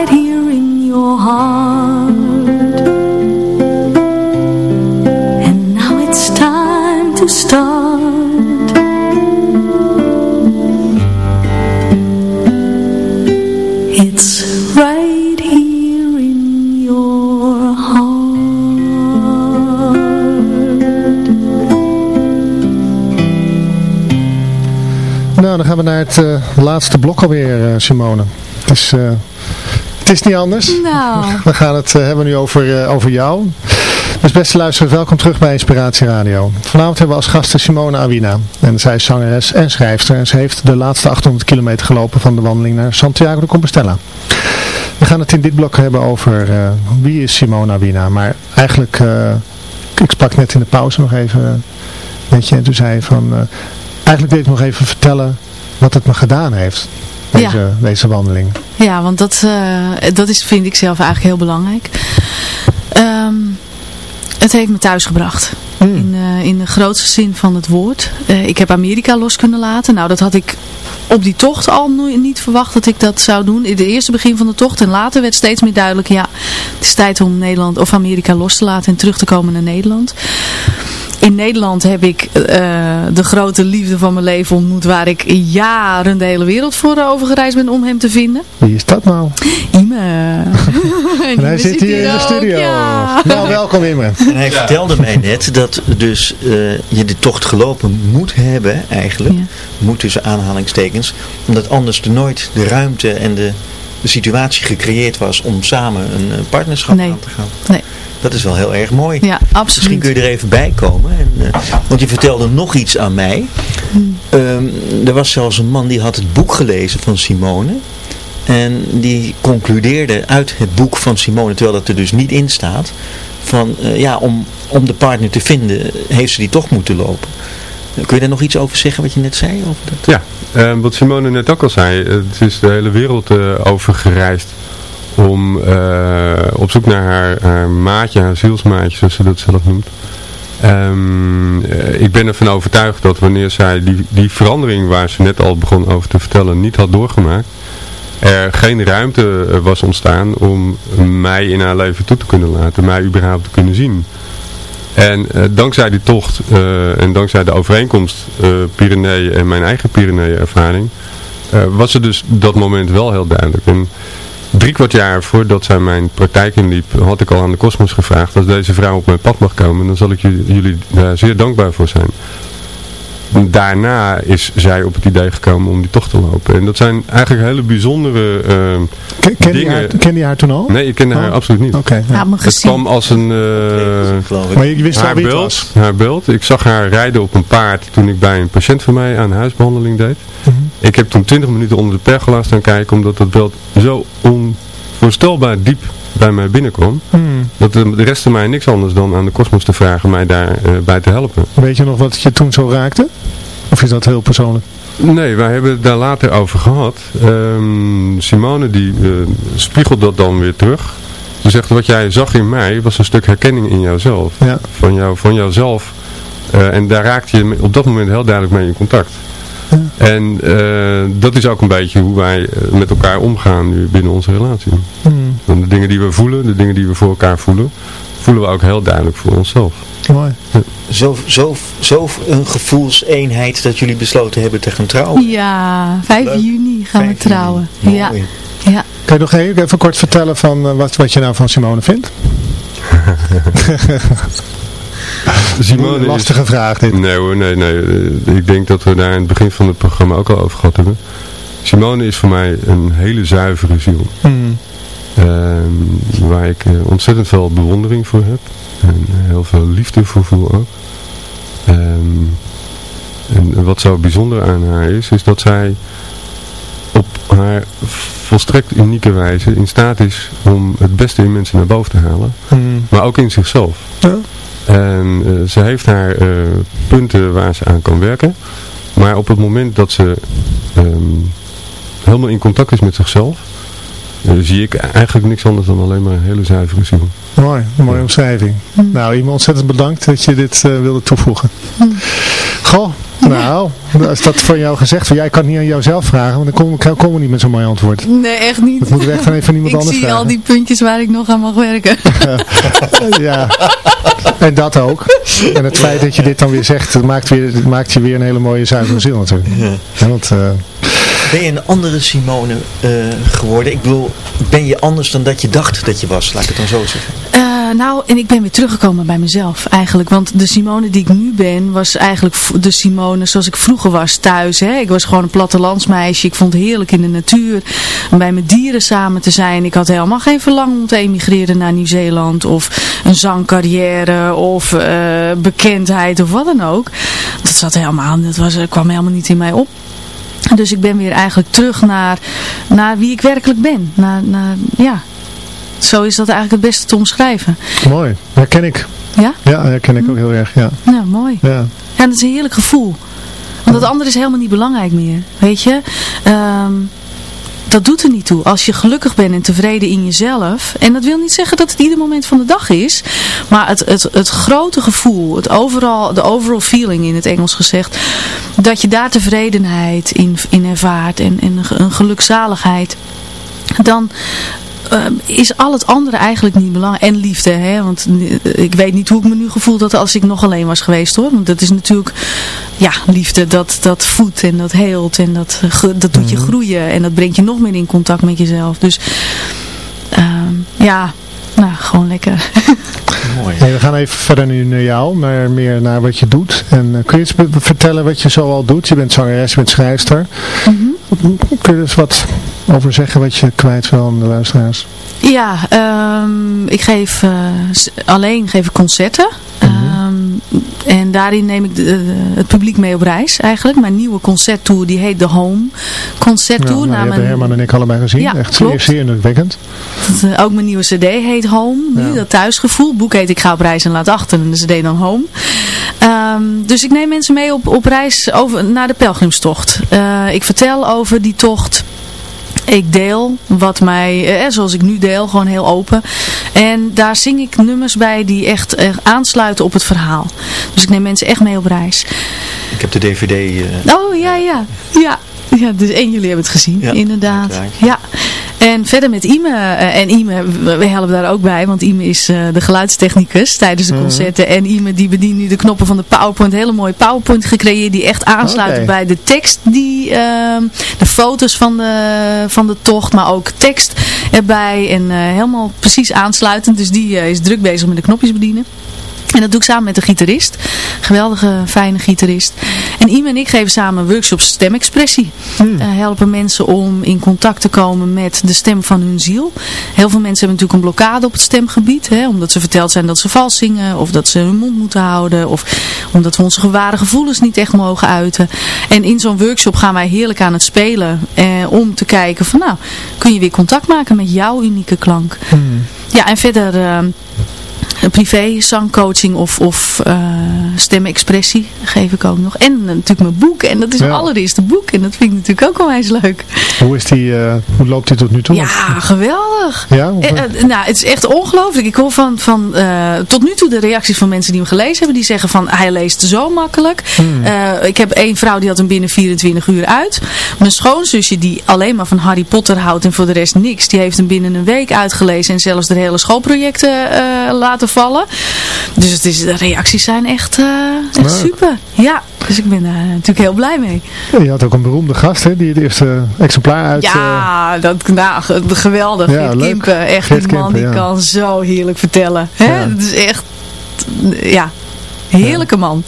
Right here in your heart. And now it's time to start. It's right here in your heart. Nou, dan gaan we naar het eh, laatste blok alweer, eh, Simone. Het is, het is niet anders. Nou, We gaan het eh, hebben nu over, eh, over jou. Dus beste luisteraars, welkom terug bij Inspiratie Radio. Vanavond hebben we als gasten Simone Awina. En zij is zangeres en schrijfster. En ze heeft de laatste 800 kilometer gelopen van de wandeling naar Santiago de Compostela. We gaan het in dit blok hebben over eh, wie is Simone Awina. Maar eigenlijk, ik sprak net in de pauze nog even met je. En toen zei je van, eigenlijk wil ik nog even vertellen wat het me gedaan heeft. Deze, deze wandeling. ja, want dat, eh, dat is, vind ik zelf eigenlijk heel belangrijk. Ehm, het heeft me thuis gebracht. In, eh, in de grootste zin van het woord. Eh, ik heb Amerika los kunnen laten. Nou, dat had ik op die tocht al niet verwacht dat ik dat zou doen. In het eerste begin van de tocht. En later werd steeds meer duidelijk. Ja, het is tijd om Nederland of Amerika los te laten en terug te komen naar Nederland. In Nederland heb ik eh, de grote liefde van mijn leven ontmoet. Waar ik jaren de hele wereld voor eh, overgereisd ben om hem te vinden. Wie is dat nou? Ime. En hij zit hier in de ook, studio. ja. Nou, welkom Imre. En hij vertelde mij net dat dus eh, je de tocht gelopen moet hebben eigenlijk. Ja. Moet tussen aanhalingstekens. Omdat anders er nooit de ruimte en de, de situatie gecreëerd was om samen een, partnerschap Nee. aan te gaan. Nee. Dat is wel heel erg mooi. Ja, absoluut. Misschien kun je er even bij komen. En, eh, want je vertelde nog iets aan mij. Hmm. Ehm, er was zelfs een man die had het boek gelezen van Simone. En die concludeerde uit het boek van Simone, terwijl dat er dus niet in staat, van eh, ja, om, om de partner te vinden, heeft ze die toch moeten lopen. Kun je daar nog iets over zeggen wat je net zei? Over dat? Ja, eh, wat Simone net ook al zei, het is de hele wereld uh, over gereisd om op zoek naar haar, maatje, haar zielsmaatje, zoals ze dat zelf noemt. Um, ik ben ervan overtuigd dat wanneer zij die, die verandering waar ze net al begon over te vertellen niet had doorgemaakt, er geen ruimte eh, was ontstaan om mij in haar leven toe te kunnen laten, mij überhaupt te kunnen zien. En dankzij die tocht en dankzij de overeenkomst uh, en mijn eigen Pyreneeën ervaring, was er dus dat moment wel heel duidelijk. Drie kwart jaar voordat zij mijn praktijk inliep, had ik al aan de kosmos gevraagd, als deze vrouw op mijn pad mag komen, dan zal ik jullie daar zeer dankbaar voor zijn daarna is zij op het idee gekomen om die tocht te lopen. En dat zijn eigenlijk hele bijzondere uh, ken, dingen. Haar, ken je haar toen al? Nee, ik kende haar oh. absoluut niet. Okay, ja. het kwam als een... Uh, maar je wist haar beeld, was. Haar beeld. Ik zag haar rijden op een paard toen ik bij een patiënt van mij aan huisbehandeling deed. Mm -hmm. Ik heb toen 20 minuten onder de pergola staan kijken omdat dat beeld zo onvoorstelbaar diep bij mij binnenkwam. Hmm. Dat de, de restte mij niks anders dan aan de kosmos te vragen mij daarbij uh, bij te helpen. Weet je nog wat je toen zo raakte? Of is dat heel persoonlijk? Nee, wij hebben het daar later over gehad. Um, Simone die uh, spiegelt dat dan weer terug. Ze zegt, wat jij zag in mij was een stuk herkenning in jouzelf. Ja. Van, jou, van jouzelf. Uh, en daar raakte je op dat moment heel duidelijk mee in contact. En uh, dat is ook een beetje hoe wij met elkaar omgaan nu binnen onze relatie. Hmm. De dingen die we voelen, de dingen die we voor elkaar voelen, voelen we ook heel duidelijk voor onszelf. Mooi. Ja. Zo, zo, zo een gevoelseenheid dat jullie besloten hebben te gaan trouwen. Ja, 5 Leuk. juni gaan 5 we trouwen. juni. Ja, Mooi. ja. Kan je nog even, even kort vertellen van uh, wat, wat je nou van Simone vindt? Simone Een lastige is... vraag dit. Nee hoor, nee, nee. Uh, Ik denk dat we daar in het begin van het programma ook al over gehad hebben. Simone is voor mij een hele zuivere ziel. Hmm. Uh, waar ik uh, ontzettend veel bewondering voor heb. En heel veel liefde voor voel ook. Um, en wat zo bijzonder aan haar is, is dat zij op haar volstrekt unieke wijze in staat is om het beste in mensen naar boven te halen. Hmm. Maar ook in zichzelf. Ja. En uh, ze heeft haar uh, punten waar ze aan kan werken. Maar op het moment dat ze um, helemaal in contact is met zichzelf, zie ik eigenlijk niks anders dan alleen maar een hele zuivere ziel. Mooi, een mooie omschrijving. Nou, iemand ontzettend bedankt dat je dit uh, wilde toevoegen. Goh, nou, als dat van jou gezegd wordt, jij kan niet aan jouzelf vragen, want dan komen we, niet met zo'n mooi antwoord. Nee, echt niet. Dat moeten we echt van even iemand ik anders zie vragen. al die puntjes waar ik nog aan mag werken. ja, en dat ook. En het feit dat je dit dan weer zegt, dat maakt, weer, dat maakt je weer een hele mooie zuivere ziel natuurlijk. Ja. Ja, want, uh, Ben je een andere Simone uh, geworden? Ik bedoel, ben je anders dan dat je dacht dat je was? Laat ik het dan zo zeggen. Uh, nou, en ik ben weer teruggekomen bij mezelf eigenlijk. Want de Simone die ik nu ben, was eigenlijk de Simone zoals ik vroeger was thuis. Hè? Ik was gewoon een plattelandsmeisje. Ik vond het heerlijk in de natuur. Om bij mijn dieren samen te zijn. Ik had helemaal geen verlangen om te emigreren naar Nieuw-Zeeland. Of een zangcarrière. Of uh, bekendheid of wat dan ook. Dat zat helemaal, dat was, kwam helemaal niet in mij op. Dus ik ben weer eigenlijk terug naar, naar wie ik werkelijk ben. Naar, naar, ja, zo is dat eigenlijk het beste te omschrijven. Mooi, herken ik. Ja? Ja, herken ik ook heel erg, ja. Ja, mooi. Ja, ja dat is een heerlijk gevoel. Want dat andere is helemaal niet belangrijk meer. Weet je? Um, dat doet er niet toe. Als je gelukkig bent en tevreden in jezelf. En dat wil niet zeggen dat het ieder moment van de dag is. Maar het, het, het grote gevoel. Het overal, de overall feeling in het Engels gezegd. Dat je daar tevredenheid in, in ervaart. En, en een gelukzaligheid. Dan is al het andere eigenlijk niet belangrijk. En liefde, hè. Want ik weet niet hoe ik me nu gevoeld had als ik nog alleen was geweest, hoor. Want dat is natuurlijk, ja, liefde, dat, dat voedt en dat heelt. En dat, dat doet je groeien. En dat brengt je nog meer in contact met jezelf. Dus, uh, ja, nou, gewoon lekker. Mooi. Hey, we gaan even verder nu naar jou, naar meer naar wat je doet. En uh, kun je eens vertellen wat je zo al doet? Je bent zangeres, je bent schrijfster. Mm -hmm. Kun je dus wat over zeggen wat je kwijt wil aan de luisteraars? Ja, um, ik geef uh, alleen geef ik concerten. Mm -hmm. um, en daarin neem ik de, het publiek mee op reis eigenlijk. Mijn nieuwe concerttour die heet The Home Concerttour. Ja, nou, hebben Herman en ik allebei gezien. Ja, Echt klopt. zeer, zeer indrukwekkend. Uh, ook mijn nieuwe cd heet Home. Nu, dat thuisgevoel. Het boek heet Ik ga op reis en laat achter. En de cd dan Home. Ehm, dus ik neem mensen mee op, op reis over, naar de pelgrimstocht. Uh, ik vertel over die tocht ik deel wat mij, eh, zoals ik nu deel, gewoon heel open. En daar zing ik nummers bij die echt eh, aansluiten op het verhaal. Dus ik neem mensen echt mee op reis. Ik heb de dvd... Uh... Oh, ja, ja. Ja, ja, dus één jullie hebben het gezien, inderdaad. Ja. En verder met Ime, uh, en Ime, we helpen daar ook bij, want Ime is uh, de geluidstechnicus tijdens de mhm. concerten. En Ime die bedient nu de knoppen van de PowerPoint, hele mooie PowerPoint gecreëerd die echt aansluit bij de tekst, die, uh, de foto's van de, van de tocht, maar ook tekst erbij en eh, helemaal precies aansluitend. Dus die is druk bezig met de knopjes bedienen. En dat doe ik samen met een gitarist. Geweldige, fijne gitarist. En Ime en ik geven samen workshops stemexpressie. Hmm. Uh, helpen mensen om in contact te komen met de stem van hun ziel. Heel veel mensen hebben natuurlijk een blokkade op het stemgebied. Hè, omdat ze verteld zijn dat ze vals zingen. Of dat ze hun mond moeten houden. Of omdat we onze geware gevoelens niet echt mogen uiten. En in zo'n workshop gaan wij heerlijk aan het spelen. Eh, om te kijken van nou, kun je weer contact maken met jouw unieke klank. Hmm. Ja, en verder... Uh, privé zangcoaching of, of uh, stemexpressie geef ik ook nog. En natuurlijk mijn boek. En dat is mijn allereerste boek. En dat vind ik natuurlijk ook wel eens leuk. Hoe, is die, uh, hoe loopt die tot nu toe? Ja, geweldig. Ja, uh, nou, het is echt ongelooflijk. Ik hoor van, van tot nu toe de reacties van mensen die hem gelezen hebben. Die zeggen van, hij leest zo makkelijk. Hmm. ik heb één vrouw die had hem binnen 24 uur uit. Mijn schoonzusje die alleen maar van Harry Potter houdt en voor de rest niks. Die heeft hem binnen een week uitgelezen. En zelfs de hele schoolprojecten laten vallen. Dus het is, de reacties zijn echt, uh, super. Ja, dus ik ben daar natuurlijk heel blij mee. je had ook een beroemde gast hè, die het eerste exemplaar uit... Ja, uh... dat, nou, geweldig. Ja, Kimpen, echt Geert een man die kan zo heerlijk vertellen. Hè? Het is echt, ja, Heerlijke man.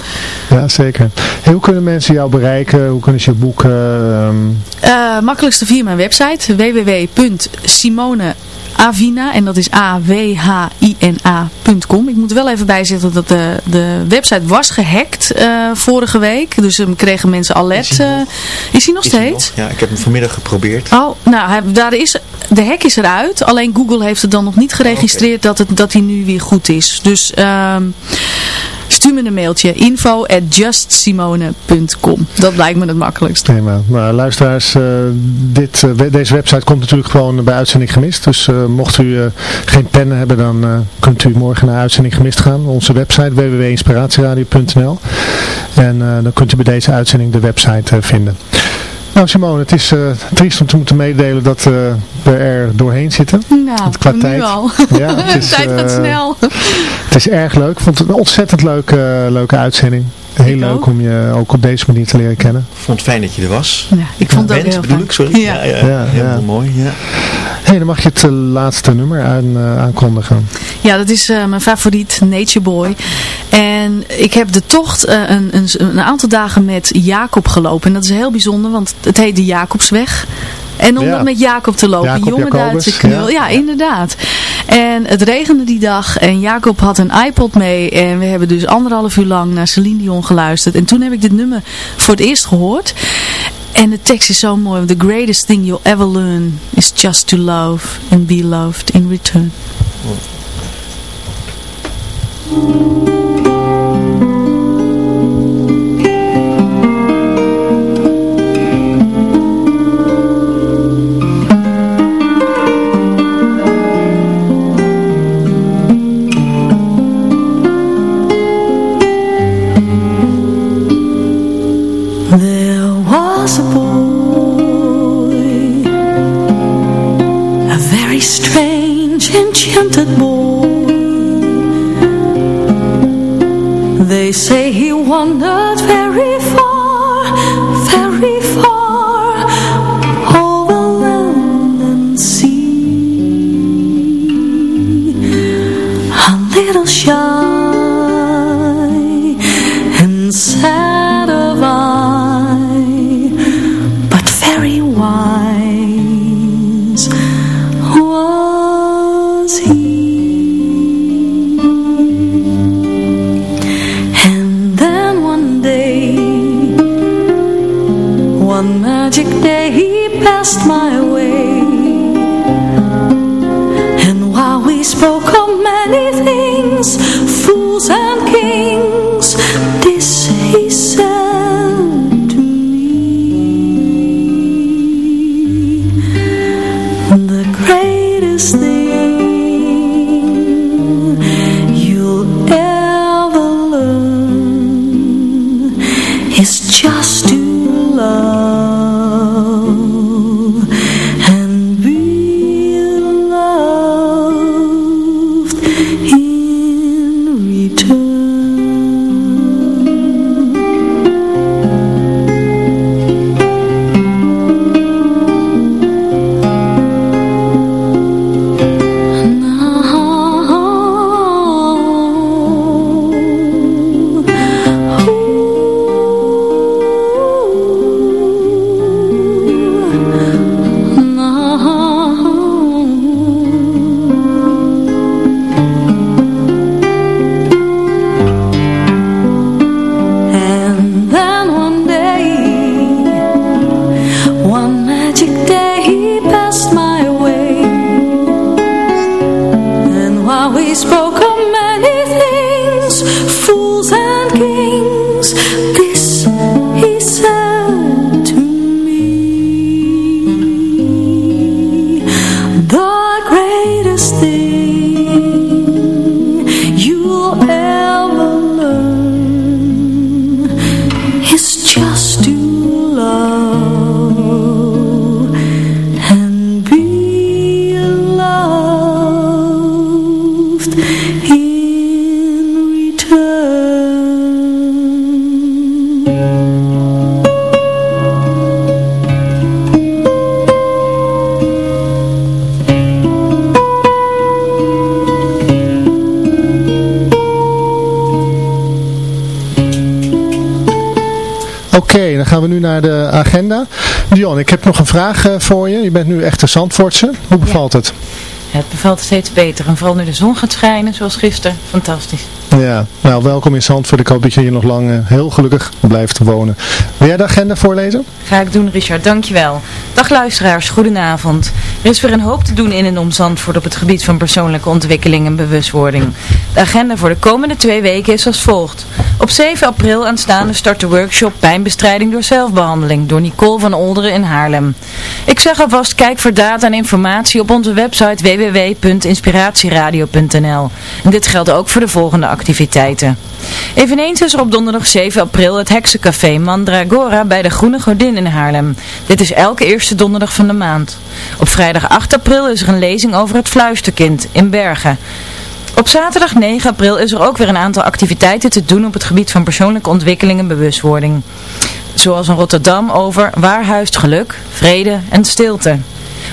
Ja, zeker. hoe kunnen mensen jou bereiken? Hoe kunnen ze je boeken? Um... Uh, makkelijkste via mijn website www.simone Avina. En dat is A-W-H-I-N-A.com. Ik moet wel even bijzetten dat de, de website was gehackt uh, vorige week. Dus um, kregen mensen alert. Is hij nog, uh, is hij nog steeds? Ja, ik heb hem vanmiddag geprobeerd. Oh, nou, hij, daar is, de hack is eruit. Alleen Google heeft het dan nog niet geregistreerd oh, dat, het, dat hij nu weer goed is. Dus... Um, Stuur me een mailtje. info at justsimone.com Dat lijkt me het makkelijkst. Thema. Nou, luisteraars, uh, dit, uh, deze website komt natuurlijk gewoon bij Uitzending Gemist. Dus uh, mocht u geen pennen hebben, dan kunt u morgen naar Uitzending Gemist gaan. Onze website www.inspiratieradio.nl En dan kunt u bij deze uitzending de website vinden. Nou Simone, het is uh, triest om te moeten meedelen dat uh, we er doorheen zitten. Nou, qua nu tijd. al. Ja, het is, tijd gaat uh, snel. Het is erg leuk. Ik vond het een ontzettend leuke, leuke uitzending. Heel leuk om je ook op deze manier te leren kennen. Ik vond het fijn dat je er was. Ja, ik vond het ook heel bedoel ik, sorry. Ja, ja, ja, ja mooi. Ja. hey, dan mag je het laatste nummer aan, aankondigen. Ja, dat is mijn favoriet, Nature Boy. En ik heb de tocht een, een, een, aantal dagen met Jacob gelopen. En dat is heel bijzonder, want het heet de Jacobsweg. En om ja. met Jacob te lopen. Jacob, jonge Duitse knul. Ja. ja, inderdaad. En het regende die dag. En Jacob had een iPod mee. En we hebben dus anderhalf uur lang naar Celine Dion geluisterd. En toen heb ik dit nummer voor het eerst gehoord. En de tekst is zo mooi. The greatest thing you'll ever learn is just to love and be loved in return. enchanted boy They say he wandered very far, very far Over land and sea. A little shy. Agenda. Dion, ik heb nog een vraag eh, voor je. Je bent nu echt een Zandvoortse. Hoe bevalt het? Het bevalt steeds beter. En vooral nu de zon gaat schijnen, zoals gisteren. Fantastisch. Ja, nou welkom in Zandvoort. Ik hoop dat je hier nog lang eh, heel gelukkig blijft wonen. Wil jij de agenda voorlezen? Ga ik doen, Richard. Dankjewel. Dag luisteraars, goedenavond. Er is weer een hoop te doen in en om Zandvoort op het gebied van persoonlijke ontwikkeling en bewustwording. De agenda voor de komende twee weken is als volgt. Op 7 april aanstaande start de workshop Pijnbestrijding door zelfbehandeling door Nicole van Olderen in Haarlem. Ik zeg alvast, kijk voor data en informatie op onze website www.inspiratieradio.nl. Dit geldt ook voor de volgende activiteiten. Eveneens is er op donderdag 7 april het heksencafé Mandragora bij de Groene Godin in Haarlem. Dit is elke eerste donderdag van de maand. Op vrijdag 8 april is er een lezing over het fluisterkind in Bergen. Op zaterdag 9 april is er ook weer een aantal activiteiten te doen op het gebied van persoonlijke ontwikkeling en bewustwording. Zoals in Rotterdam over waar huist geluk, vrede en stilte.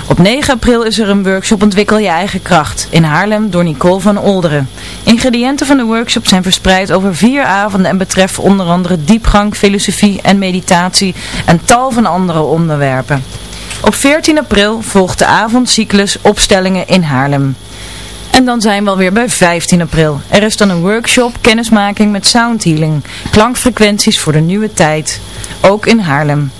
Op 9 april is er een workshop Ontwikkel je eigen kracht in Haarlem door Nicole van Olderen. Ingrediënten van de workshop zijn verspreid over vier avonden en betreffen onder andere diepgang, filosofie en meditatie en tal van andere onderwerpen. Op 14 april volgt de avondcyclus Opstellingen in Haarlem. En dan zijn we alweer bij 15 april. Er is dan een workshop kennismaking met soundhealing. Klankfrequenties voor de nieuwe tijd. Ook in Haarlem.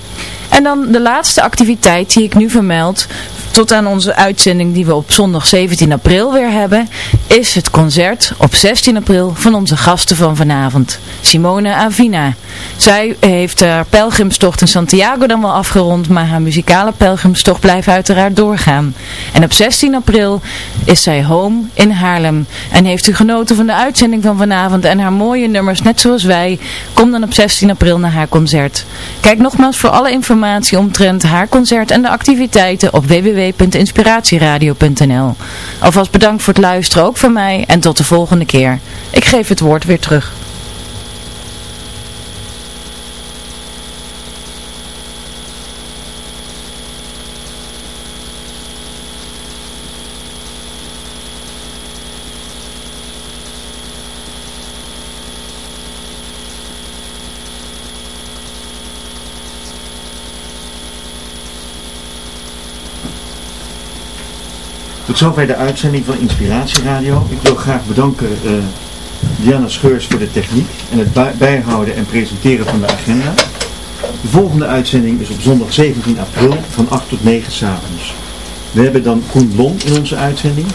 En dan de laatste activiteit die ik nu vermeld, tot aan onze uitzending die we op zondag 17 april weer hebben, is het concert op 16 april van onze gasten van vanavond, Simone Avina. Zij heeft haar pelgrimstocht in Santiago dan wel afgerond, maar haar muzikale pelgrimstocht blijft uiteraard doorgaan. En op 16 april is zij home in Haarlem. En heeft u genoten van de uitzending van vanavond en haar mooie nummers, net zoals wij, kom dan op 16 april naar haar concert. Kijk nogmaals voor alle informatie omtrent haar concert en de activiteiten op www.inspiratieradio.nl Alvast bedankt voor het luisteren ook van mij en tot de volgende keer. Ik geef het woord weer terug. Tot zover de uitzending van Inspiratieradio. Ik wil graag bedanken eh, Diana Scheurs voor de techniek en het bij- bijhouden en presenteren van de agenda. De volgende uitzending is op zondag 17 april van 8 tot 9 s'avonds. We hebben dan Koen Blom in onze uitzending.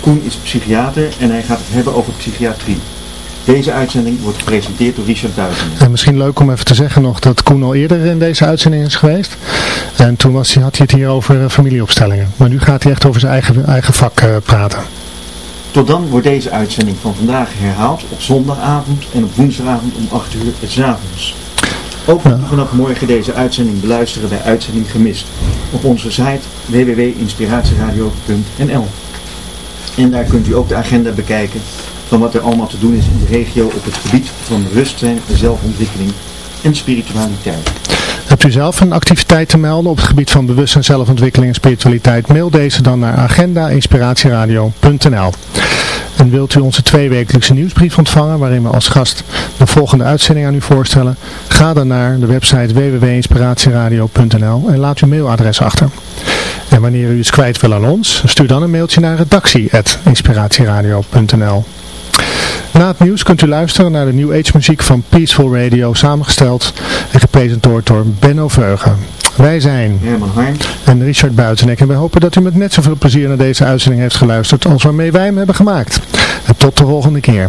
Koen is psychiater en hij gaat het hebben over psychiatrie. Deze uitzending wordt gepresenteerd door Richard Duizenden. En misschien leuk om even te zeggen nog dat Koen al eerder in deze uitzending is geweest. En toen was hij, had hij het hier over eh, familieopstellingen. Maar nu gaat hij echt over zijn eigen, eigen vak uh, praten. Tot dan wordt deze uitzending van vandaag herhaald op zondagavond en op woensdagavond om 8 uur s avonds. Ook ja. vanaf morgen deze uitzending beluisteren bij Uitzending Gemist op onze site www.inspiratieradio.nl En daar kunt u ook de agenda bekijken van wat er allemaal te doen is in de regio op het gebied van bewustzijn, zelfontwikkeling en spiritualiteit. Hebt u zelf een activiteit te melden op het gebied van bewustzijn, zelfontwikkeling en spiritualiteit? Mail deze dan naar agendainspiratieradio.nl En wilt u onze tweewekelijkse nieuwsbrief ontvangen waarin we als gast de volgende uitzending aan u voorstellen? Ga dan naar de website www.inspiratieradio.nl en laat uw mailadres achter. En wanneer u iets kwijt wil aan ons, stuur dan een mailtje naar redactie.inspiratieradio.nl na het nieuws kunt u luisteren naar de New Age muziek van Peaceful Radio, samengesteld en gepresenteerd door Benno Veugen. Wij zijn Herman Heijn en Richard Buitenek en wij hopen dat u met net zoveel plezier naar deze uitzending heeft geluisterd als waarmee wij hem hebben gemaakt. En tot de volgende keer.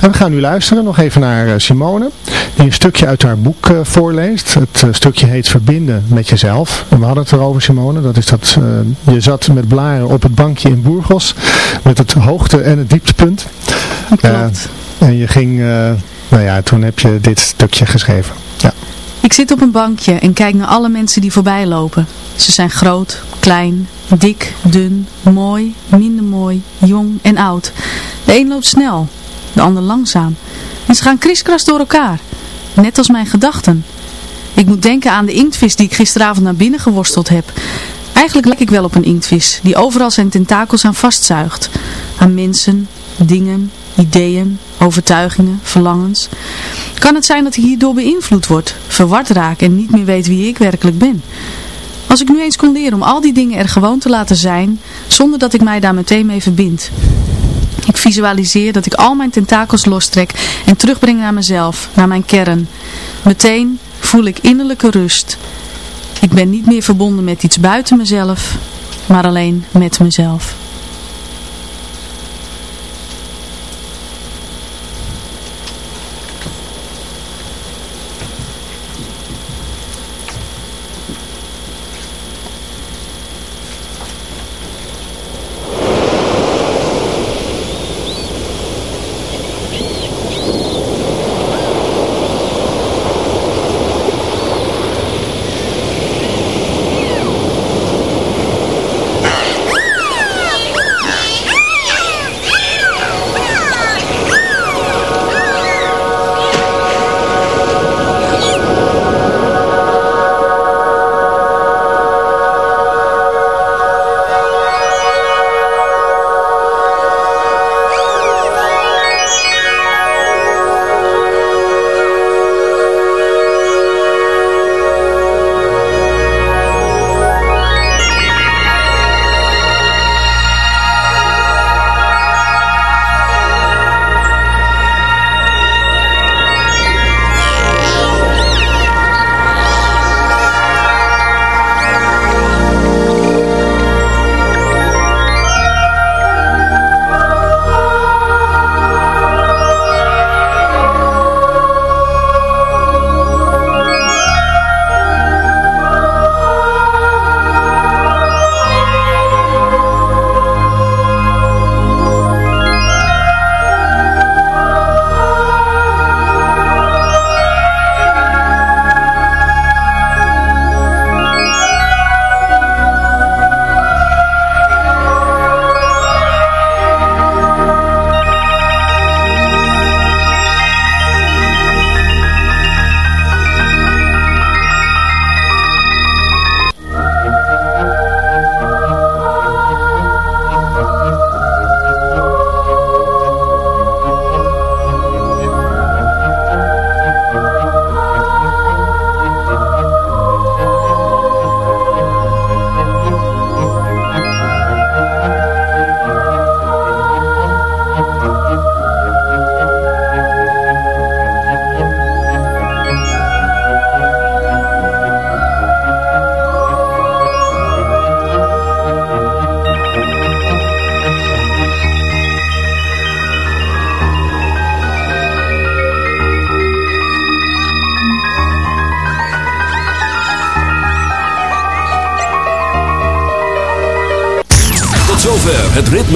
En we gaan nu luisteren nog even naar eh, Simone, die een stukje uit haar boek uh, voorleest. Het uh, stukje heet Verbinden met jezelf. En we hadden het erover, Simone, dat is dat je zat met blaren op het bankje in Burgos, met het hoogte- en het dieptepunt. Klopt. en je ging, nou ja, toen heb je dit stukje geschreven. Ja. Ik zit op een bankje en kijk naar alle mensen die voorbij lopen. Ze zijn groot, klein, dik, dun, mooi, minder mooi, jong en oud. De een loopt snel, de ander langzaam. En ze gaan kriskras door elkaar. Net als mijn gedachten. Ik moet denken aan de inktvis die ik gisteravond naar binnen geworsteld heb. Eigenlijk lijk ik wel op een inktvis die overal zijn tentakels aan vastzuigt. Aan mensen, dingen, ideeën, overtuigingen, verlangens. Kan het zijn dat ik hierdoor beïnvloed word, verward raak en niet meer weet wie ik werkelijk ben? Als ik nu eens kon leren om al die dingen er gewoon te laten zijn, zonder dat ik mij daar meteen mee verbind. Ik visualiseer dat ik al mijn tentakels lostrek en terugbreng naar mezelf, naar mijn kern. Meteen voel ik innerlijke rust. Ik ben niet meer verbonden met iets buiten mezelf, maar alleen met mezelf.